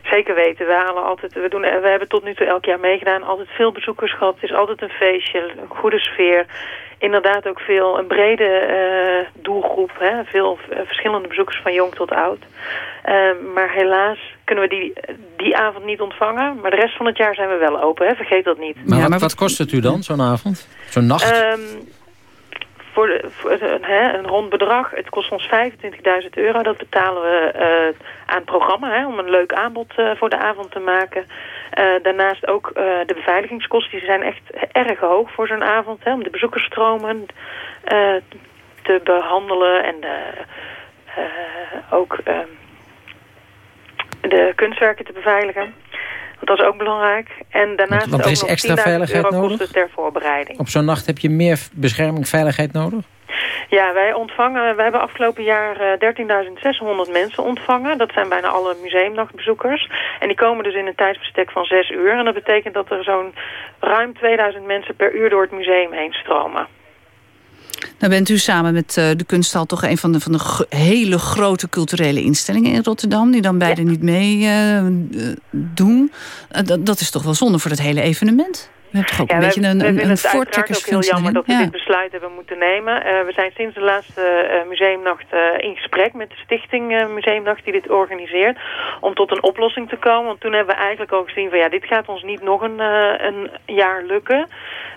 Zeker weten. We, halen altijd, we, doen, we hebben tot nu toe elk jaar meegedaan. Altijd veel bezoekers gehad. Het is altijd een feestje. Een goede sfeer. Inderdaad ook veel, een brede uh, doelgroep. Hè? Veel uh, verschillende bezoekers van jong tot oud. maar helaas kunnen we die, die avond niet ontvangen. Maar de rest van het jaar zijn we wel open. Hè? Vergeet dat niet. Maar, ja, wat, wat, kost het u dan, zo'n avond? Zo'n nacht? Um, voor, hè, een rond bedrag. Het kost ons 25.000 euro. Dat betalen we uh, aan het programma hè, om een leuk aanbod uh, voor de avond te maken. Uh, daarnaast ook de beveiligingskosten. Die zijn echt erg hoog voor zo'n avond. Hè, om de bezoekersstromen te behandelen. En ook ehm, de kunstwerken te beveiligen. Dat is ook belangrijk. En daarnaast Want, er is ook extra veiligheid nodig? kosten ter voorbereiding. Op zo'n nacht heb je meer bescherming, veiligheid nodig? Ja, wij ontvangen, wij hebben afgelopen jaar uh, 13.600 mensen ontvangen. Dat zijn bijna alle museumnachtbezoekers. En die komen dus in een tijdsbestek van 6 uur. En dat betekent dat er zo'n ruim 2000 mensen per uur door het museum heen stromen. Nou bent u samen met uh, de kunsthal toch een van de, van de hele grote culturele instellingen in Rotterdam... die dan beide niet mee uh, doen. Uh, dat, dat is toch wel zonde voor het hele evenement? Hebt toch ook ja, een beetje een, een, het ook heel jammer dat we ja. dit besluit hebben moeten nemen. Uh, we zijn sinds de laatste uh, museumnacht uh, in gesprek met de stichting Museumnacht die dit organiseert. Om tot een oplossing te komen. Want toen hebben we eigenlijk ook gezien van ja, dit gaat ons niet nog een, een jaar lukken.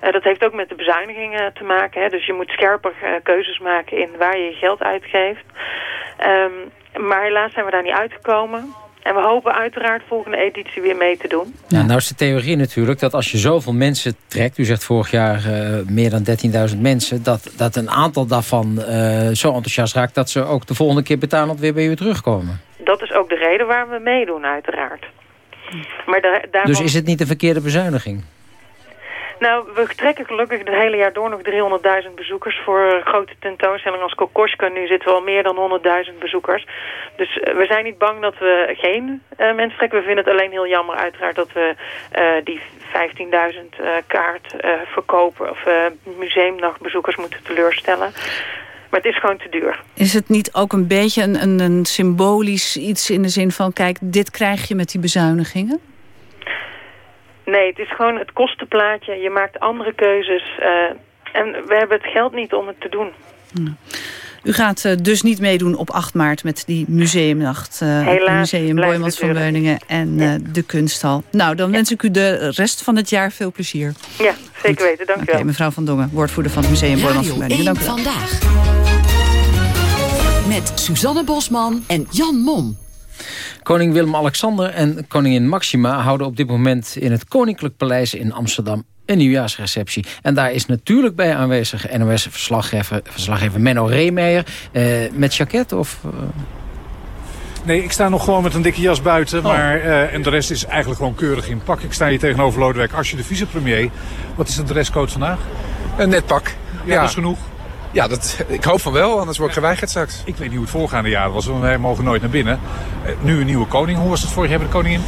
dat heeft ook met de bezuinigingen te maken. Hè. Dus je moet scherper keuzes maken in waar je je geld uitgeeft. Um, maar helaas zijn we daar niet uitgekomen. En we hopen uiteraard volgende editie weer mee te doen. Ja, nou is de theorie natuurlijk dat als je zoveel mensen trekt... u zegt vorig jaar uh, meer dan 13.000 mensen... Dat, dat een aantal daarvan uh, zo enthousiast raakt... dat ze ook de volgende keer betalen weer bij u terugkomen. Dat is ook de reden waarom we meedoen uiteraard. Maar da daarvan... Dus is het niet een verkeerde bezuiniging? Nou, we trekken gelukkig het hele jaar door nog 300.000 bezoekers voor grote tentoonstellingen als Kokoschka. Nu zitten we al meer dan 100.000 bezoekers. Dus uh, we zijn niet bang dat we geen uh, mensen trekken. We vinden het alleen heel jammer uiteraard dat we die 15.000 kaart verkopen of museumnachtbezoekers moeten teleurstellen. Maar het is gewoon te duur. Is het niet ook een beetje een, een symbolisch iets in de zin van... kijk, dit krijg je met die bezuinigingen? Nee, het is gewoon het kostenplaatje. Je maakt andere keuzes. Uh, en we hebben het geld niet om het te doen. U gaat uh, dus niet meedoen op 8 maart met die museumnacht. Uh, Helaas, Museum Boymans van Beuningen en ja. de kunsthal. Nou, dan ja. wens ik u de rest van het jaar veel plezier. Ja, zeker Goed. weten. Dank u okay, wel. Mevrouw Van Dongen, woordvoerder van het Museum Boymans van Beuningen. Dank u wel. Vandaag. Met Suzanne Bosman en Jan Mom. Koning Willem-Alexander en koningin Maxima houden op dit moment in het Koninklijk Paleis in Amsterdam een nieuwjaarsreceptie. En daar is natuurlijk bij aanwezig NOS-verslaggever verslaggever Menno Reemeijer. Uh, met jacket of... Uh... Nee, ik sta nog gewoon met een dikke jas buiten. Oh. Maar, uh, en de rest is eigenlijk gewoon keurig in pak. Ik sta hier tegenover Lodewijk Assje, de vicepremier. Wat is de dresscode vandaag? Een net pak. Ja, ja. dat is genoeg. Ja, dat, ik hoop van wel, anders word ik geweigerd straks. Ik weet niet hoe het voorgaande jaar was, want wij mogen nooit naar binnen. nu een nieuwe koning. Hoe was het vorig jaar bij de koningin?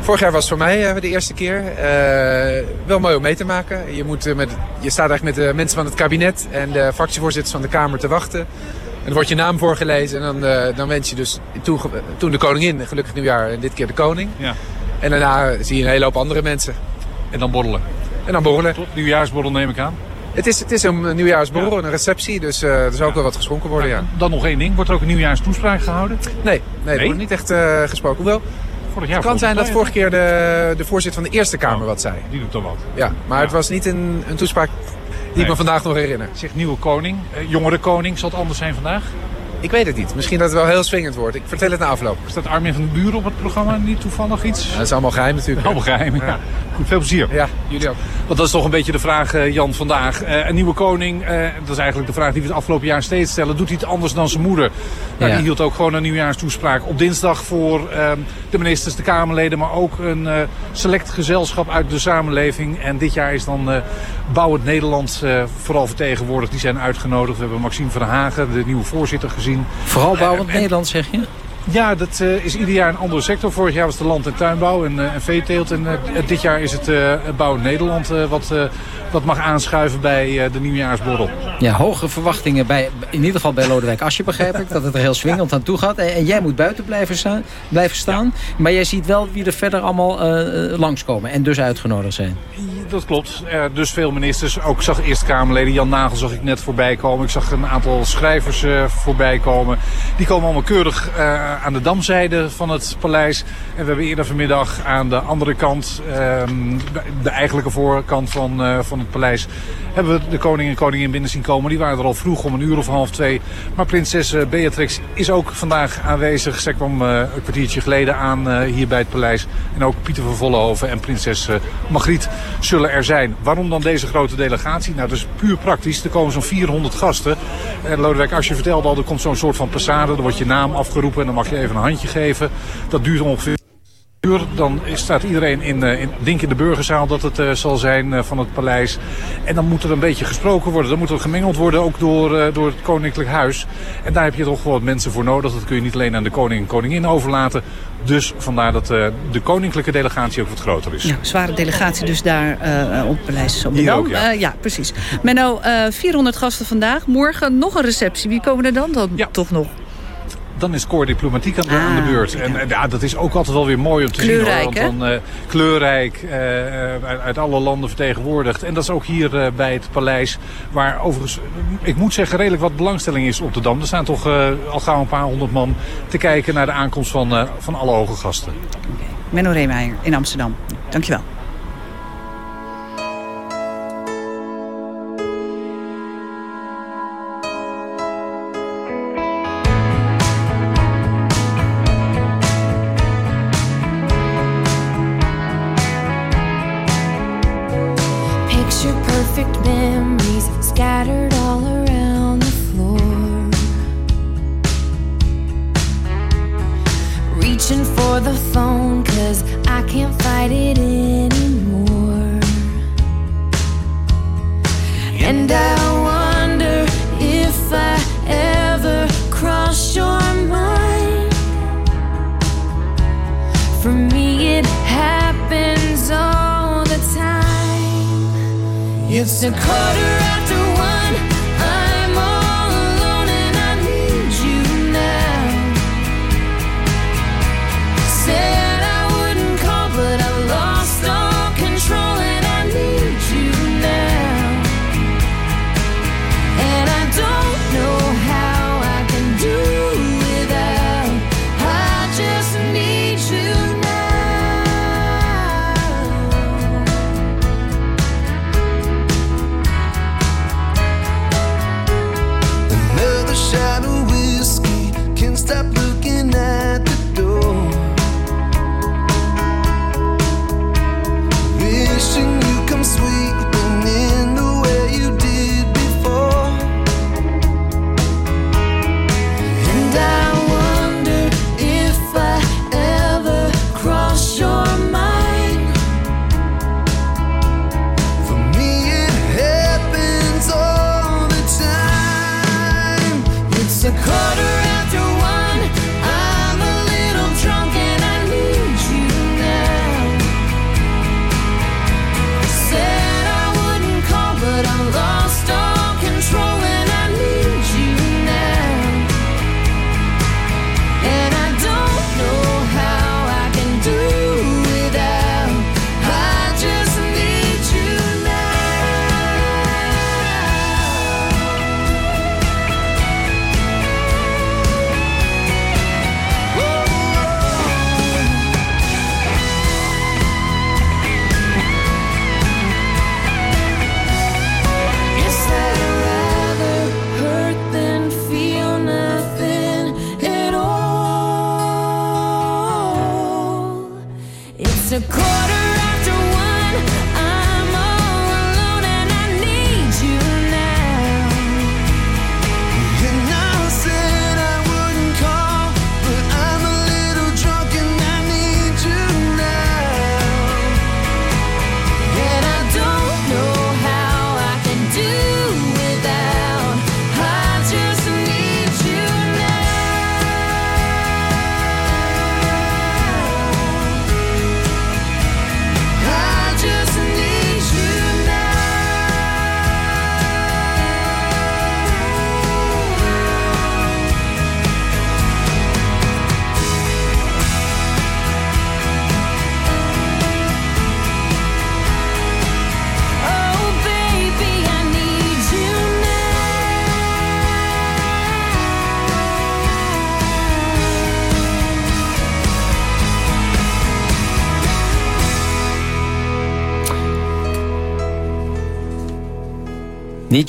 Vorig jaar was het voor mij uh, de eerste keer. Uh, wel mooi om mee te maken. Je, moet, met, je staat eigenlijk met de mensen van het kabinet en de fractievoorzitters van de Kamer te wachten. En dan wordt je naam voorgelezen en dan, dan wens je dus toen, toen de koningin, gelukkig nieuwjaar, en dit keer de koning. Ja. En daarna zie je een hele hoop andere mensen. En dan borrelen. En dan borrelen. Tot nieuwjaarsborrel neem ik aan. Het is, het is een nieuwjaarsborrel, ja. een receptie, dus uh, er zal ook wel wat geschonken worden, ja. Dan nog één ding, wordt er ook een nieuwjaarstoespraak gehouden? nee, Nee, nee, er wordt niet echt uh, gesproken. Hoewel, vorig jaar het kan zijn dat vorige keer de, de voorzitter van de Eerste Kamer oh, wat zei. Die doet dan wat. Ja, maar ja. het was niet een, een toespraak die nee. ik me vandaag nog herinner. Zegt nieuwe koning, uh, jongere koning, zal het anders zijn vandaag? Ik weet het niet. Misschien dat het wel heel swingend wordt. Ik vertel het na afloop. Staat Armin van den Buren op het programma niet toevallig iets? Ja, dat is allemaal geheim natuurlijk. Allemaal geheim, ja. ja. Goed, veel plezier. Ja, jullie ook. Want dat is toch een beetje de vraag, uh, Jan, vandaag. Uh, een nieuwe koning, uh, dat is eigenlijk de vraag die we het afgelopen jaar steeds stellen. Doet hij het anders dan zijn moeder? Nou, ja. Die hield ook gewoon een nieuwjaarstoespraak op dinsdag voor de ministers, de Kamerleden. Maar ook een select gezelschap uit de samenleving. En dit jaar is dan Bouwend Nederland vooral vertegenwoordigd. Die zijn uitgenodigd. We hebben Maxime Verhagen, de nieuwe voorzitter, gezien. Vooral Bouwend Nederland, zeg je? Ja, dat uh, is ieder jaar een andere sector. Vorig jaar was het land- en tuinbouw en, uh, en veeteelt. En uh, dit jaar is het Bouw Nederland wat, wat mag aanschuiven bij de nieuwjaarsborrel. Ja, hoge verwachtingen bij, in ieder geval bij Lodewijk Asje begrijp ik. dat het er heel swingend aan toe gaat. En, en, jij moet buiten blijven staan. Blijven staan. Ja. Maar jij ziet wel wie er verder allemaal langskomen en dus uitgenodigd zijn. Dat klopt. dus veel ministers. Ook zag Eerste Kamerleden. Jan Nagel zag ik net voorbij komen. Ik zag een aantal schrijvers voorbij komen. Die komen allemaal keurig aan de damzijde van het paleis. En we hebben eerder vanmiddag aan de andere kant, de eigenlijke voorkant van, van het paleis, hebben we de koning en koningin binnen zien komen. Die waren er al vroeg om een uur of half twee. Maar prinses Beatrix is ook vandaag aanwezig. Zij kwam een kwartiertje geleden aan hier bij het paleis. En ook Pieter van Vollenhoven en prinses Margriet er zijn. Waarom dan deze grote delegatie? Nou, dat is puur praktisch. Er komen zo'n 400 gasten. En Lodewijk, als je vertelde al, er komt zo'n soort van passade. Er wordt je naam afgeroepen en dan mag je even een handje geven. Dat duurt ongeveer uur. Dan staat iedereen in, in, denk in de burgerzaal dat het uh, zal zijn uh, van het paleis. En dan moet er een beetje gesproken worden. Dan moet er gemengeld worden ook door, uh, door het koninklijk huis. En daar heb je toch gewoon mensen voor nodig. Dat kun je niet alleen aan de koning en koningin overlaten. Dus vandaar dat de koninklijke delegatie ook wat groter is. Ja, zware delegatie dus daar op het paleis op Hier ook, ja. ja, precies. Menno, 400 gasten vandaag. Morgen nog een receptie. Wie komen er dan, dan ja. toch nog? Dan is Core Diplomatiek aan de, ah, aan de beurt. En, en ja, dat is ook altijd wel weer mooi om te kleurrijk, zien. Hoor, want dan, uh, kleurrijk, uh, uit, uit, alle landen vertegenwoordigd. En dat is ook hier uh, bij het paleis. Waar overigens, ik moet zeggen, redelijk wat belangstelling is op de Dam. Er staan toch al gauw een paar honderd man te kijken naar de aankomst van, van alle hoge gasten. Okay. Menno Reemeijer in Amsterdam. Dankjewel.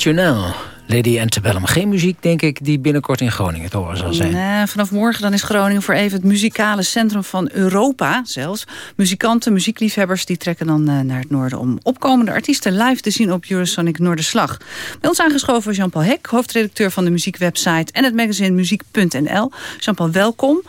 Journal. Lady Antebellum. Geen muziek, denk ik, die binnenkort in Groningen te zal zijn. Vanaf morgen dan is Groningen voor even het muzikale centrum van Europa zelfs. Muzikanten, muziekliefhebbers die trekken dan uh, naar het noorden... om opkomende artiesten live te zien op Eurosonic Noorderslag. Bij ons aangeschoven Jean-Paul Hek, hoofdredacteur van de muziekwebsite... en het magazine muziek.nl. Jean-Paul, welkom.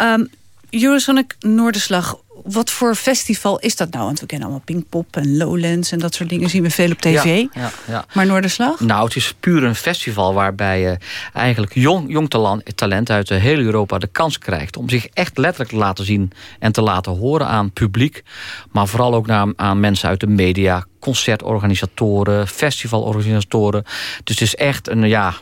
Um, Eurosonic Noorderslag wat voor festival is dat nou? Want we kennen allemaal Pinkpop en Lowlands en dat soort dingen zien we veel op tv. Ja, ja, ja. Maar Noorderslag? Nou, het is puur een festival waarbij je eigenlijk jong, jong talent uit heel Europa de kans krijgt om zich echt letterlijk te laten zien en te laten horen aan publiek. Maar vooral ook naar, aan mensen uit de media, concertorganisatoren, festivalorganisatoren. Dus het is echt een, ja,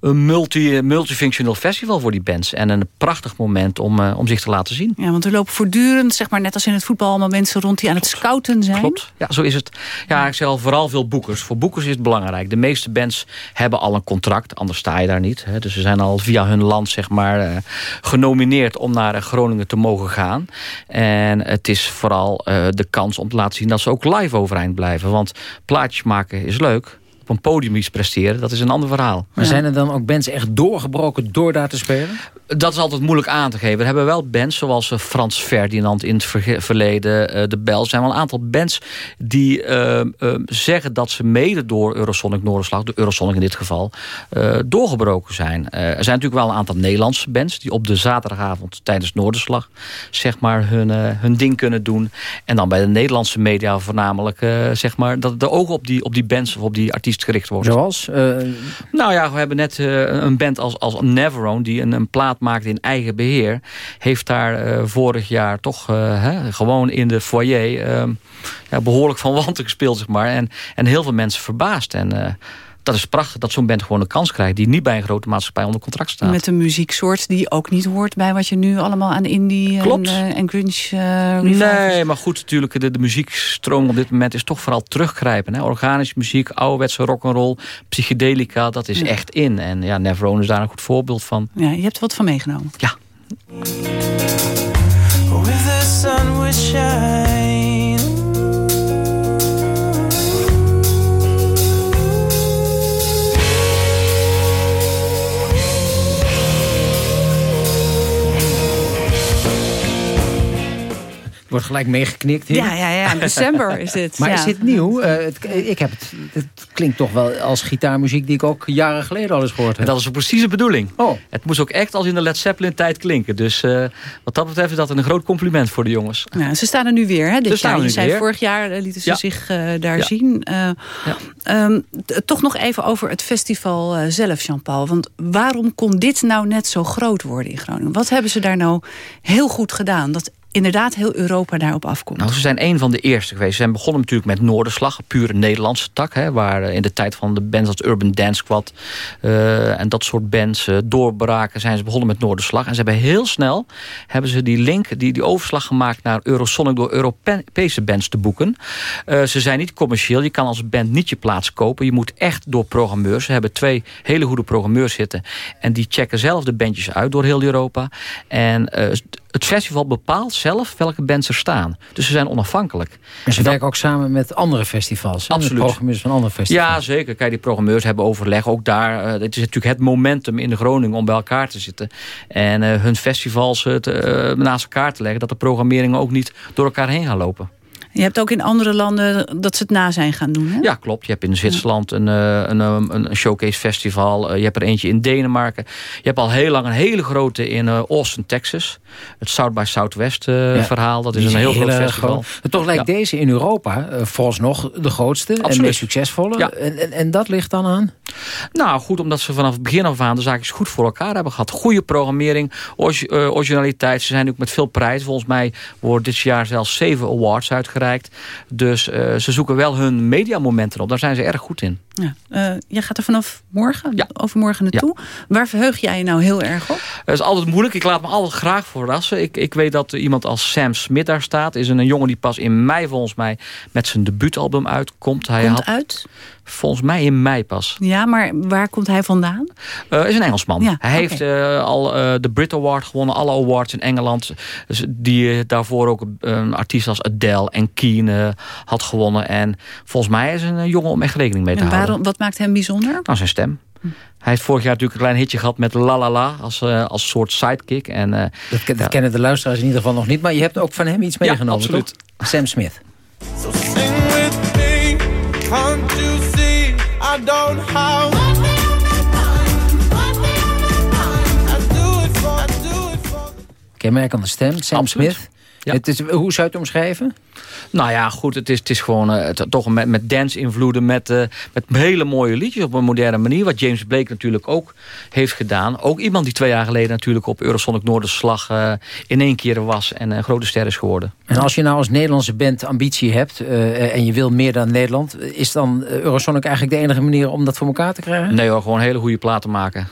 een multi, multifunctioneel festival voor die bands. En een prachtig moment om, uh, om zich te laten zien. Ja, want er lopen voortdurend, zeg maar net als in het voetbal... allemaal mensen rond die aan het scouten zijn. Klopt, ja, zo is het. Ja, ik zeg al, vooral veel boekers. Voor boekers is het belangrijk. De meeste bands hebben al een contract, anders sta je daar niet. Hè. Dus ze zijn al via hun land, zeg maar, uh, genomineerd... om naar Groningen te mogen gaan. En het is vooral uh, de kans om te laten zien... dat ze ook live overeind blijven. Want plaatjes maken is leuk op een podium iets presteren, dat is een ander verhaal. Maar zijn er dan ook bands echt doorgebroken door daar te spelen? Dat is altijd moeilijk aan te geven. We hebben wel bands zoals eh, Frans Ferdinand in het verleden, eh, de Bel. Er zijn wel een aantal bands die uh, uh, zeggen dat ze mede door Eurosonic Noorderslag, de Eurosonic in dit geval, uh, doorgebroken zijn. er zijn natuurlijk wel een aantal Nederlandse bands die op de zaterdagavond tijdens Noorderslag zeg maar hun, hun ding kunnen doen. En dan bij de Nederlandse media voornamelijk zeg maar dat de ogen op die, op die bands of op die artiesten gericht worden. Zoals? Nou ja, we hebben net een band als, als Neverone die een, een plaat maakt in eigen beheer... heeft daar uh, vorig jaar toch hè, gewoon in de foyer... Ja, behoorlijk van wanten gespeeld, zeg maar. En, en heel veel mensen verbaasd. En dat is prachtig dat zo'n band gewoon een kans krijgt... die niet bij een grote maatschappij onder contract staat. Met een muzieksoort die ook niet hoort bij wat je nu allemaal aan indie Klopt. en, uh, en grunge uh, Nee, maar goed, natuurlijk, de, de muziekstroom op dit moment is toch vooral teruggrijpen. Hè? Organische muziek, ouderwetse rock'n'roll, psychedelica, dat is ja. echt in. En ja, Neverone is daar een goed voorbeeld van. Ja, je hebt er wat van meegenomen. Ja. With the sun wordt gelijk meegeknikt. Ja, ja, ja. December is het. maar ja. is dit nieuw? Uh, het, ik heb het, het klinkt toch wel als gitaarmuziek die ik ook jaren geleden al eens gehoord heb. En dat is precies de bedoeling. Oh. Het moest ook echt als in de Led Zeppelin tijd klinken. Dus uh, wat dat betreft is dat een groot compliment voor de jongens. Ja, ze staan er nu weer. Hè, dit jaar. Je zei weer. vorig jaar lieten ze ja. zich uh, daar zien. Um, toch nog even over het festival zelf, Jean-Paul. Want waarom kon dit nou net zo groot worden in Groningen? Wat hebben ze daar nou heel goed gedaan? Dat inderdaad heel Europa daarop afkomt. Nou, ze zijn een van de eerste geweest. Ze zijn begonnen natuurlijk met Noorderslag, pure Nederlandse tak. Hè, waar in de tijd van de bands als Urban Dance Squad uh, en dat soort bands uh, doorbraken, zijn ze begonnen met Noorderslag. En ze hebben heel snel hebben ze die link, die, die overslag gemaakt naar Eurosonic door Europese bands te boeken. Ze zijn niet commercieel. Je kan als band niet je plaats kopen. Je moet echt door programmeurs. Ze hebben twee hele goede programmeurs zitten. En die checken zelf de bandjes uit door heel Europa. En het festival bepaalt zelf welke bands er staan. Dus ze zijn onafhankelijk. En ze werken ook samen met andere festivals. Absoluut. Programmeurs van andere festivals. Ja, zeker. Kijk, die programmeurs hebben overleg. Ook daar, uh, het is natuurlijk het momentum in de Groningen om bij elkaar te zitten. En uh, hun festivals te, naast elkaar te leggen. Dat de programmeringen ook niet door elkaar heen gaan lopen. Je hebt ook in andere landen dat ze het na zijn gaan doen, hè? Ja, klopt. Je hebt in Zwitserland een, een, een, een showcase festival. Je hebt er eentje in Denemarken. Je hebt al heel lang een hele grote in Austin, Texas. Het South by Southwest uh, ja. verhaal. Dat is een heel groot festival. Groot. Toch lijkt ja. deze in Europa uh, vooralsnog de grootste Absoluut. en meest succesvolle. Ja. En, en, en, dat ligt dan aan? Nou, goed, omdat ze vanaf het begin af aan de zaakjes goed voor elkaar hebben gehad. Goede programmering, uh, originaliteit. Ze zijn ook met veel prijzen. Volgens mij wordt dit jaar zelfs zeven awards uitgereikt. Dus ze zoeken wel hun mediamomenten op. Daar zijn ze erg goed in. Ja. Uh, jij gaat er vanaf morgen, ja. overmorgen naartoe. Ja. Waar verheug jij je nou heel erg op? Het is altijd moeilijk. Ik laat me altijd graag verrassen. Ik, ik weet dat iemand als Sam Smith daar staat. Is een, een jongen die pas in mei volgens mij met zijn debuutalbum uitkomt. Hij Komt had, uit? Volgens mij in mei pas. Ja, maar waar komt hij vandaan? Uh, is een Engelsman. Ja, hij okay. heeft uh, al uh, de Brit Award gewonnen. Alle awards in Engeland. Dus die daarvoor ook een artiest als Adele en Had gewonnen. En volgens mij is een jongen om echt rekening mee te en waarom, Wat maakt hem bijzonder? Nou, zijn stem. Hij heeft vorig jaar natuurlijk een klein hitje gehad met La La La als, uh, als soort sidekick. En, uh, dat, dat kennen de luisteraars in ieder geval nog niet. Maar je hebt ook van hem iets meegenomen, ja, absoluut. Toch? Sam Smith. So sing with me, can't you see, I don't have... Kenmerk aan de stem, Sam absoluut. Smith. Ja. Het is, hoe zou je het omschrijven? Nou ja, goed, het is, het is gewoon uh, het, toch met, met dance-invloeden... Met, uh, met hele mooie liedjes op een moderne manier. Wat James Blake natuurlijk ook heeft gedaan. Ook iemand die twee jaar geleden natuurlijk op Eurosonic Noorderslag... Uh, in één keer was en een grote ster is geworden. En als je nou als Nederlandse band ambitie hebt... en je wil meer dan Nederland... is dan Eurosonic eigenlijk de enige manier om dat voor elkaar te krijgen? Nee hoor, gewoon hele goede platen maken.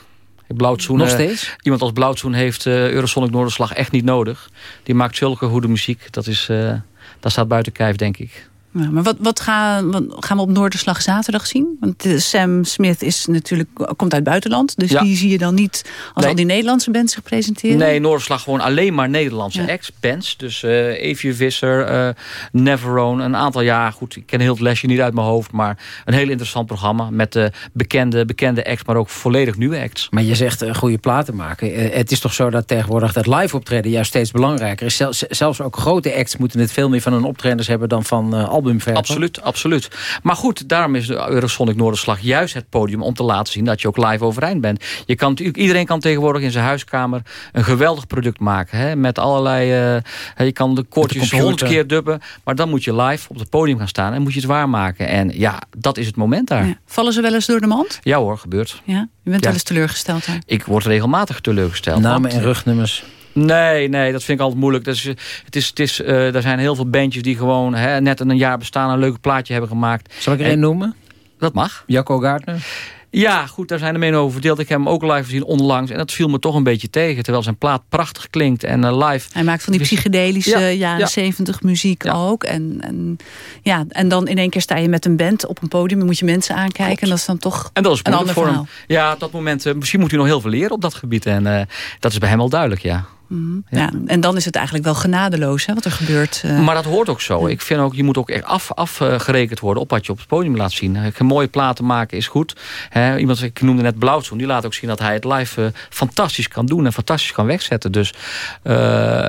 Blauwtsoen, Nog steeds? iemand als Blauwtsoen heeft uh, Eurosonic Noorderslag echt niet nodig. Die maakt zulke goede muziek. Dat, is, uh, dat staat buiten kijf, denk ik. Ja, maar wat, wat, gaan, wat gaan we op Noorderslag zaterdag zien? Want Sam Smith is natuurlijk, komt uit het buitenland. Dus die zie je dan niet als al die Nederlandse bands zich presenteren? Nee, Noorderslag gewoon alleen maar Nederlandse ja. acts, bands. Dus uh, Evie Visser, uh, Neverone, een aantal jaar. Goed, ik ken heel het lesje niet uit mijn hoofd. Maar een heel interessant programma met uh, bekende, bekende acts, maar ook volledig nieuwe acts. Maar je zegt uh, goede platen maken. het is toch zo dat tegenwoordig dat live optreden juist steeds belangrijker is. zelfs ook grote acts moeten het veel meer van hun optredens hebben dan van albums Absoluut, absoluut. Maar goed, daarom is de Eurosonic Noorderslag juist het podium... om te laten zien dat je ook live overeind bent. Je kan, iedereen kan tegenwoordig in zijn huiskamer een geweldig product maken. Hè, met allerlei... Uh, je kan de koortjes honderd keer dubben. Maar dan moet je live op het podium gaan staan en moet je het waarmaken. En ja, dat is het moment daar. Ja. Vallen ze wel eens door de mand? Ja hoor, gebeurt. Ja? Je bent wel eens teleurgesteld hè? Ik word regelmatig teleurgesteld. Namen en rugnummers. Nee, nee, dat vind ik altijd moeilijk. Dat is, het is, het is, uh, er zijn heel veel bandjes die gewoon hè, net een jaar bestaan... een leuk plaatje hebben gemaakt. Zal ik er één noemen? Dat mag. Jacco Gaartner? Ja, goed, daar zijn de meningen over verdeeld. Ik heb hem ook live gezien onlangs. En dat viel me toch een beetje tegen. Terwijl zijn plaat prachtig klinkt. En uh, live... Hij maakt van die psychedelische ja, jaren zeventig muziek ook. En, en, ja, en dan in één keer sta je met een band op een podium. Dan moet je mensen aankijken. En dat is dan toch en dat is een ander. Hem. Ja, op dat moment... Uh, misschien moet hij nog heel veel leren op dat gebied. En uh, dat is bij hem wel duidelijk, ja. Mm ja. en dan is het eigenlijk wel genadeloos hè, wat er gebeurt. Uh... Maar dat hoort ook zo. Ik vind ook, je moet ook echt afgerekend af, worden op wat je op het podium laat zien. Een mooie platen maken is goed. He, iemand, ik noemde net Blauwzoen, die laat ook zien dat hij het live uh, fantastisch kan doen en fantastisch kan wegzetten. Dus uh,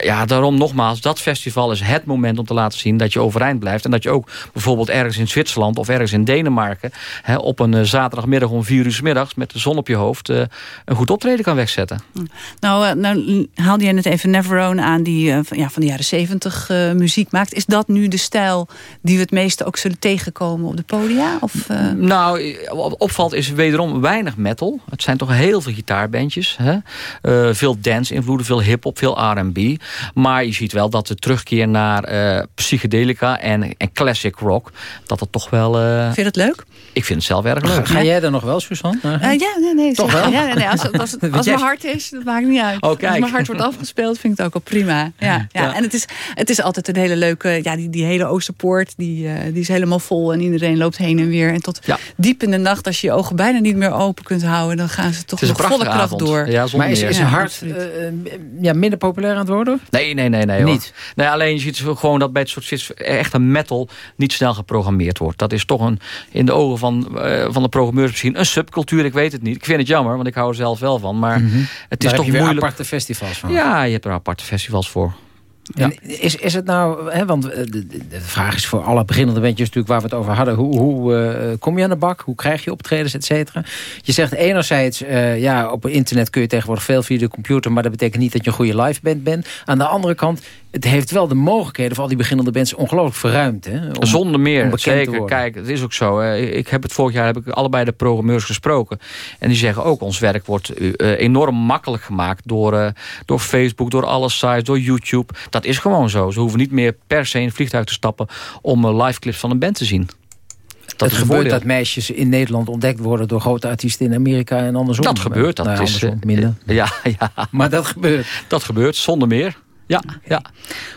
ja, daarom nogmaals, dat festival is het moment om te laten zien dat je overeind blijft. En dat je ook bijvoorbeeld ergens in Zwitserland of ergens in Denemarken... Hè, op een uh, zaterdagmiddag om vier uur s middags met de zon op je hoofd... Uh, een goed optreden kan wegzetten. Nou, uh, nou haalde jij net even Neverone aan die ja, van de jaren zeventig muziek maakt. Is dat nu de stijl die we het meeste ook zullen tegenkomen op de podia? Of, Nou, opvalt is wederom weinig metal. Het zijn toch heel veel gitaarbandjes. Hè? veel dance-invloeden, veel hip-hop, veel R&B. Maar je ziet wel dat de terugkeer naar uh, psychedelica en, en classic rock... dat dat toch wel... Uh, vind je dat leuk? Ik vind het zelf erg leuk. Ga, jij er nog wel, Suzanne? Uh, ja, nee, nee. Toch wel? Ja, nee, als, als, als, als mijn hart is, dat maakt niet uit. Oh, als mijn hart wordt afgespeeld, vind ik het ook al prima. Ja, ja. ja. En het is, het is altijd een hele leuke... Ja, die, die hele Oosterpoort, die, die is helemaal vol... en iedereen loopt heen en weer. En tot diep in de nacht, als je je ogen bijna niet meer open kunt houden... dan gaan ze toch met volle kracht avond. door. Ja, maar is, is een hart ja, minder populair aan het worden? Nee, nee, nee. nee niet. Nee, alleen je ziet gewoon dat bij het soort echte metal niet snel geprogrammeerd wordt. Dat is toch een, in de ogen van, uh, van de programmeurs misschien een subcultuur. Ik weet het niet. Ik vind het jammer, want ik hou er zelf wel van. Maar mm -hmm. het is Daar toch moeilijk. aparte festivals van. Ja, je hebt er aparte festivals voor. Is, is het nou, hè, want de, de, vraag is voor alle beginnende bandjes natuurlijk waar we het over hadden. Hoe, hoe uh, kom je aan de bak? Hoe krijg je optredens, et cetera? Je zegt enerzijds, uh, ja, op internet kun je tegenwoordig veel via de computer, maar dat betekent niet dat je een goede live band bent. Aan de andere kant, het heeft wel de mogelijkheden voor al die beginnende bands ongelooflijk verruimd. Hè, om, Zonder meer, zeker. Kijk, het is ook zo. Ik heb het vorig jaar heb ik allebei de programmeurs gesproken. En die zeggen ook, ons werk wordt uh, enorm makkelijk gemaakt door, door Facebook, door alle sites, door YouTube. Dat is gewoon zo. Ze hoeven niet meer per se in een vliegtuig te stappen... om live clips van een band te zien. Dat het gebeurt dat meisjes in Nederland ontdekt worden... door grote artiesten in Amerika en andersom. Dat gebeurt. Dat nou, is minder. Ja, ja. Maar dat gebeurt. Dat gebeurt, zonder meer. Ja, ja.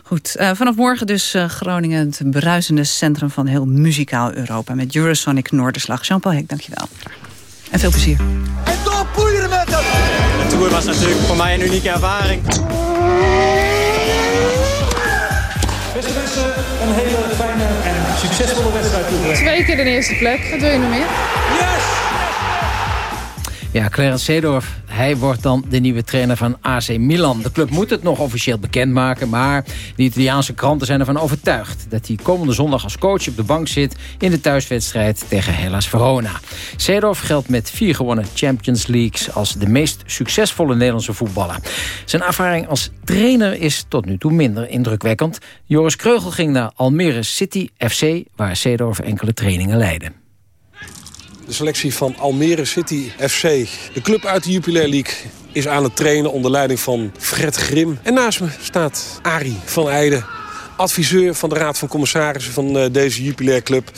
Goed, uh, vanaf morgen dus uh, Groningen... het bruisende centrum van heel muzikaal Europa... met Eurosonic Noorderslag. Jean-Paul Hek, dankjewel. En veel plezier. En doorpoeieren met hem! De Tour was natuurlijk voor mij een unieke ervaring. Beste mensen, een hele fijne en succesvolle wedstrijd toegewenst. Twee keer de eerste plek. Wat wil je nog meer? Yes! Ja, Clarence Seedorf, hij wordt dan de nieuwe trainer van AC Milan. De club moet het nog officieel bekendmaken... maar de Italiaanse kranten zijn ervan overtuigd... dat hij komende zondag als coach op de bank zit... in de thuiswedstrijd tegen Hellas Verona. Seedorf geldt met vier gewonnen Champions Leagues... als de meest succesvolle Nederlandse voetballer. Zijn ervaring als trainer is tot nu toe minder indrukwekkend. Joris Kreugel ging naar Almere City FC... waar Seedorf enkele trainingen leidde. De selectie van Almere City FC. De club uit de Jupiler League is aan het trainen onder leiding van Fred Grim. En naast me staat Arie van Eijden, adviseur van de Raad van Commissarissen van uh, deze Jupiler Club.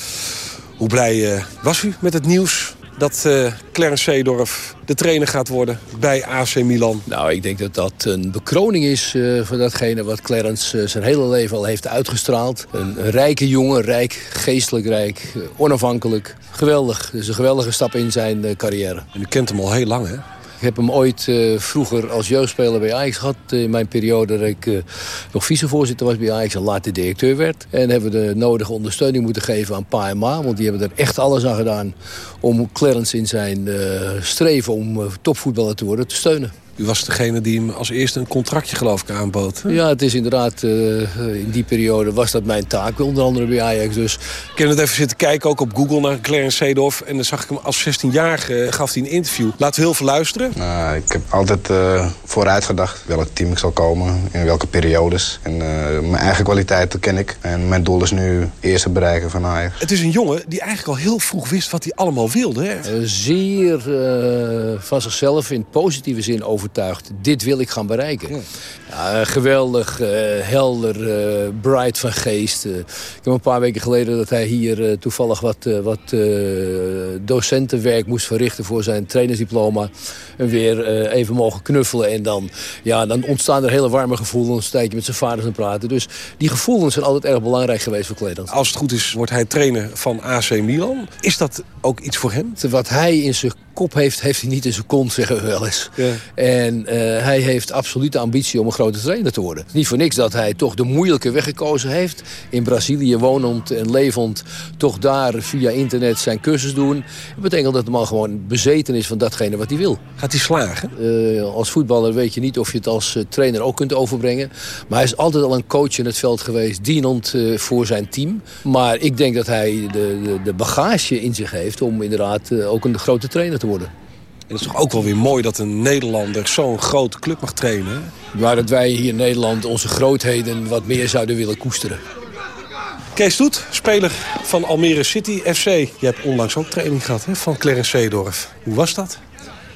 Hoe blij uh, was u met het nieuws dat uh, Clarence Seedorf de trainer gaat worden bij AC Milan? Nou, ik denk dat dat een bekroning is uh, voor datgene wat Clarence uh, zijn hele leven al heeft uitgestraald. Een, een rijke jongen, rijk, geestelijk rijk, onafhankelijk. Geweldig. Dus een geweldige stap in zijn carrière. En u kent hem al heel lang, hè? Ik heb hem ooit uh, vroeger als jeugdspeler bij Ajax gehad. In mijn periode dat ik uh, nog vicevoorzitter was bij Ajax en later directeur werd. En hebben we de nodige ondersteuning moeten geven aan Pa Ma. Want die hebben er echt alles aan gedaan om Clarence in zijn streven om topvoetballer te worden te steunen. U was degene die hem als eerste een contractje geloof ik aanbood. Ja, het is inderdaad, uh, in die periode was dat mijn taak. Onder andere bij Ajax dus. Ik heb net even zitten kijken, ook op Google, naar Clarence Seedorf. En dan zag ik hem als 16-jarige, gaf hij een interview. Laten we heel veel luisteren. Uh, ik heb altijd uh, vooruit gedacht welk team ik zal komen. In welke periodes. En mijn eigen kwaliteiten ken ik. En mijn doel is nu eerste bereiken van Ajax. Het is een jongen die eigenlijk al heel vroeg wist wat hij allemaal wilde. Hè? zeer van zichzelf in positieve zin over overtuigd. Dit wil ik gaan bereiken. Ja. Ja, geweldig, uh, helder, uh, bright van geest. Uh, ik heb een paar weken geleden dat hij hier toevallig wat, wat docentenwerk moest verrichten voor zijn trainersdiploma. En weer even mogen knuffelen. En dan, ja, dan ontstaan er hele warme gevoelens. Een tijdje met zijn vaders aan praten. Dus die gevoelens zijn altijd erg belangrijk geweest voor Cledens. Als het goed is, wordt hij trainer van AC Milan. Is dat ook iets voor hem? Wat hij in zijn kop heeft, heeft hij niet in zijn kont, zeggen we wel eens. Ja. En hij heeft absoluut de ambitie om een grote trainer te worden. Niet voor niks dat hij toch de moeilijke weg gekozen heeft. In Brazilië wonend en levend toch daar via internet zijn cursus doen. Dat betekent dat de man gewoon bezeten is van datgene wat hij wil. Gaat hij slagen? Uh, als voetballer weet je niet of je het als uh, trainer ook kunt overbrengen. Maar hij is altijd al een coach in het veld geweest. Dienend uh, voor zijn team. Maar ik denk dat hij de, de, de bagage in zich heeft om inderdaad ook een grote trainer te worden. En het is toch ook wel weer mooi dat een Nederlander zo'n grote club mag trainen. Maar dat wij hier in Nederland onze grootheden wat meer zouden willen koesteren. Kees Stoet, speler van Almere City FC. Je hebt onlangs ook training gehad hè, van Clarence Seedorf. Hoe was dat?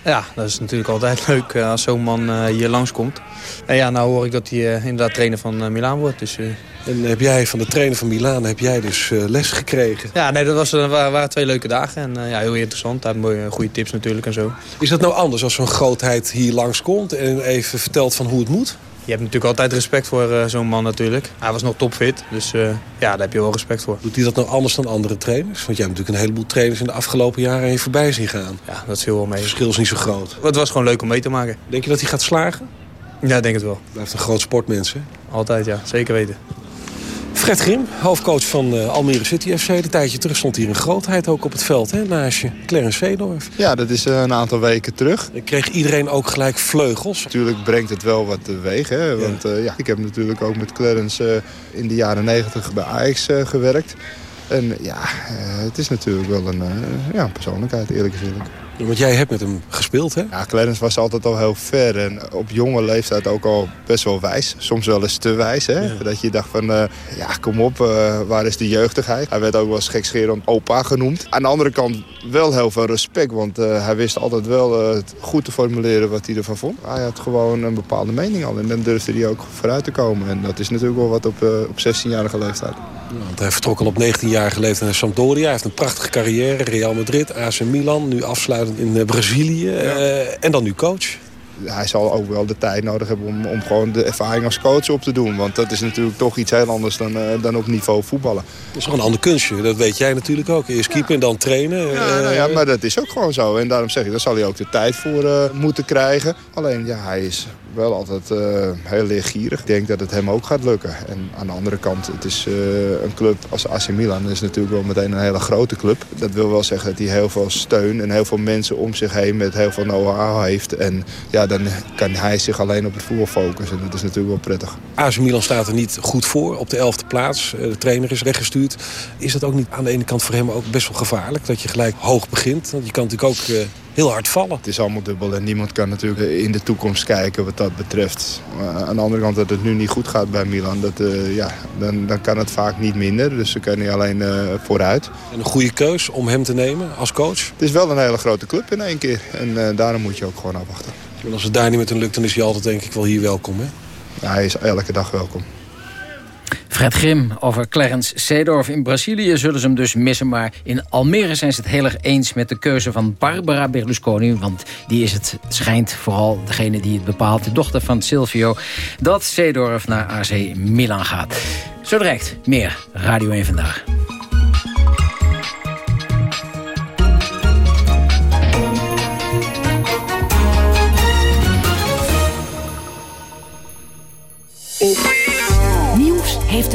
Ja, dat is natuurlijk altijd leuk als zo'n man hier langskomt. En ja, nou hoor ik dat hij uh, inderdaad trainer van Milaan wordt. Dus. En heb jij van de trainer van Milaan heb jij dus les gekregen? Ja, nee, dat was, waren, waren twee leuke dagen. En ja, heel interessant. Daar mooie goede tips natuurlijk en zo. Is dat nou anders als zo'n grootheid hier langskomt en even vertelt van hoe het moet? Je hebt natuurlijk altijd respect voor uh, zo'n man natuurlijk. Hij was nog topfit, dus uh, ja, daar heb je wel respect voor. Doet hij dat nou anders dan andere trainers? Want jij hebt natuurlijk een heleboel trainers in de afgelopen jaren heen voorbij zien gaan. Ja, dat is heel wel mee. Het verschil is niet zo groot. Het was gewoon leuk om mee te maken. Denk je dat hij gaat slagen? Ja, ik denk het wel. Blijft een groot sportmens, hè? Altijd, ja. Zeker weten. Fred Grim, hoofdcoach van uh, Almere City FC. De tijdje terug stond hier een grootheid ook op het veld, hè, naast je. Clarence Seedorf. Ja, dat is uh, een aantal weken terug. Kreeg iedereen ook gelijk vleugels? Natuurlijk brengt het wel wat teweeg. Hè, want. Uh, ja, ik heb natuurlijk ook met Clarence in de jaren negentig bij Ajax gewerkt. En ja, het is natuurlijk wel een ja, persoonlijkheid, eerlijk gezegd. Want jij hebt met hem gespeeld, hè? Ja, Clarence was altijd al heel ver. En op jonge leeftijd ook al best wel wijs. Soms wel eens te wijs, hè? Ja. Dat je dacht van, uh, ja, kom op, uh, waar is de jeugdigheid? Hij werd ook wel eens gekscherend opa genoemd. Aan de andere kant wel heel veel respect. Want uh, hij wist altijd wel goed te formuleren wat hij ervan vond. Hij had gewoon een bepaalde mening al. En dan durfde hij ook vooruit te komen. En dat is natuurlijk wel wat op, op 16-jarige leeftijd. Want hij vertrok al op 19-jarige leeftijd naar Sampdoria. Hij heeft een prachtige carrière. Real Madrid, AC Milan, nu afsluitend in Brazilië. Ja. Uh, en dan nu coach. hij zal ook wel de tijd nodig hebben om, om gewoon de ervaring als coach op te doen. Want dat is natuurlijk toch iets heel anders dan, dan op niveau voetballen. Dat is gewoon een ander kunstje, dat weet jij natuurlijk ook. Eerst keeper en dan trainen. Ja, nou ja, maar dat is ook gewoon zo. En daarom zeg ik, daar zal hij ook de tijd voor moeten krijgen. Alleen, ja, hij is wel altijd uh, heel leergierig. Ik denk dat het hem ook gaat lukken. En aan de andere kant, het is uh, een club als AC Milan. Is natuurlijk wel meteen een hele grote club. Dat wil wel zeggen dat hij heel veel steun en heel veel mensen om zich heen met heel veel know-how heeft. En ja, dan kan hij zich alleen op het voetbal focussen. En dat is natuurlijk wel prettig. AC Milan staat er niet goed voor op de elfde plaats. Eh, de trainer is weggestuurd. Is dat ook niet aan de ene kant voor hem ook best wel gevaarlijk? Dat je gelijk hoog begint? Want je kan natuurlijk ook heel hard vallen. Het is allemaal dubbel en niemand kan natuurlijk in de toekomst kijken wat dat betreft. aan de andere kant dat het nu niet goed gaat bij Milan, dat, uh, ja, dan, dan kan het vaak niet minder. Dus ze kunnen alleen uh, vooruit. En een goede keus om hem te nemen als coach? Het is wel een hele grote club in één keer en uh, daarom moet je ook gewoon afwachten. En als het daar niet met hem lukt, dan is hij altijd denk ik wel hier welkom hè? Ja, hij is elke dag welkom. Fred Grim over Clarence Seedorf. In Brazilië zullen ze hem dus missen. Maar in Almere zijn ze het heel erg eens met de keuze van Barbara Berlusconi. Want die is het, schijnt vooral degene die het bepaalt. De dochter van Silvio. Dat Seedorf naar AC Milan gaat. Zo direct meer Radio 1 Vandaag.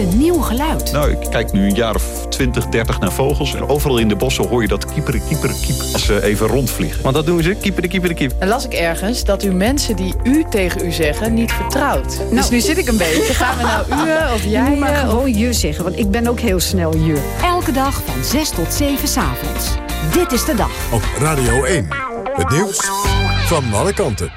Een nieuw geluid. Nou, ik kijk nu een jaar of 20, 30 naar vogels. En overal in de bossen hoor je dat kieperen, kieperen, kiep als ze even rondvliegen. Want dat doen ze, kieperen, kieperen, kiep. En las ik ergens dat u mensen die u tegen u zeggen niet vertrouwt. Nou, dus nu zit ik een beetje. Gaan we nou u of jij? maar gewoon je zeggen, want ik ben ook heel snel je. Elke dag van 6 tot 7 s'avonds. Dit is de dag. Op Radio 1. Het nieuws van alle kanten.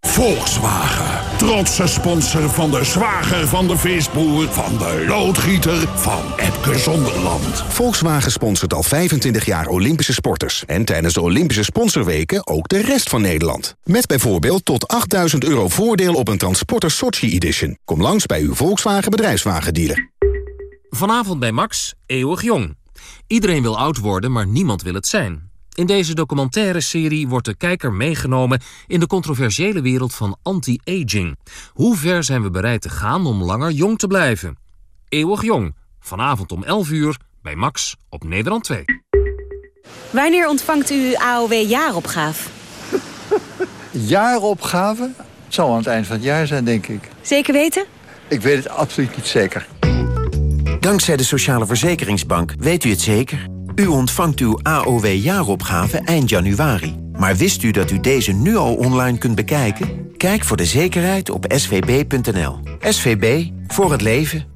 Volkswagen. Trotse sponsor van de zwager van de visboer, van de loodgieter, van Epke Zonderland. Volkswagen sponsort al 25 jaar Olympische sporters. En tijdens de Olympische sponsorweken ook de rest van Nederland. Met bijvoorbeeld tot 8000 euro voordeel op een Transporter Sochi Edition. Kom langs bij uw Volkswagen bedrijfswagendealer. Vanavond bij Max, eeuwig jong. Iedereen wil oud worden, maar niemand wil het zijn. In deze documentaire serie wordt de kijker meegenomen in de controversiële wereld van anti-aging. Hoe ver zijn we bereid te gaan om langer jong te blijven? Eeuwig jong, vanavond om 11 uur bij Max op Nederland 2. Wanneer ontvangt u AOW-jaaropgave? Jaaropgave? Het zal aan het eind van het jaar zijn, denk ik. Zeker weten? Ik weet het absoluut niet zeker. Dankzij de Sociale Verzekeringsbank weet u het zeker. U ontvangt uw AOW-jaaropgave eind januari. Maar wist u dat u deze nu al online kunt bekijken? Kijk voor de zekerheid op svb.nl. SVB, voor het leven.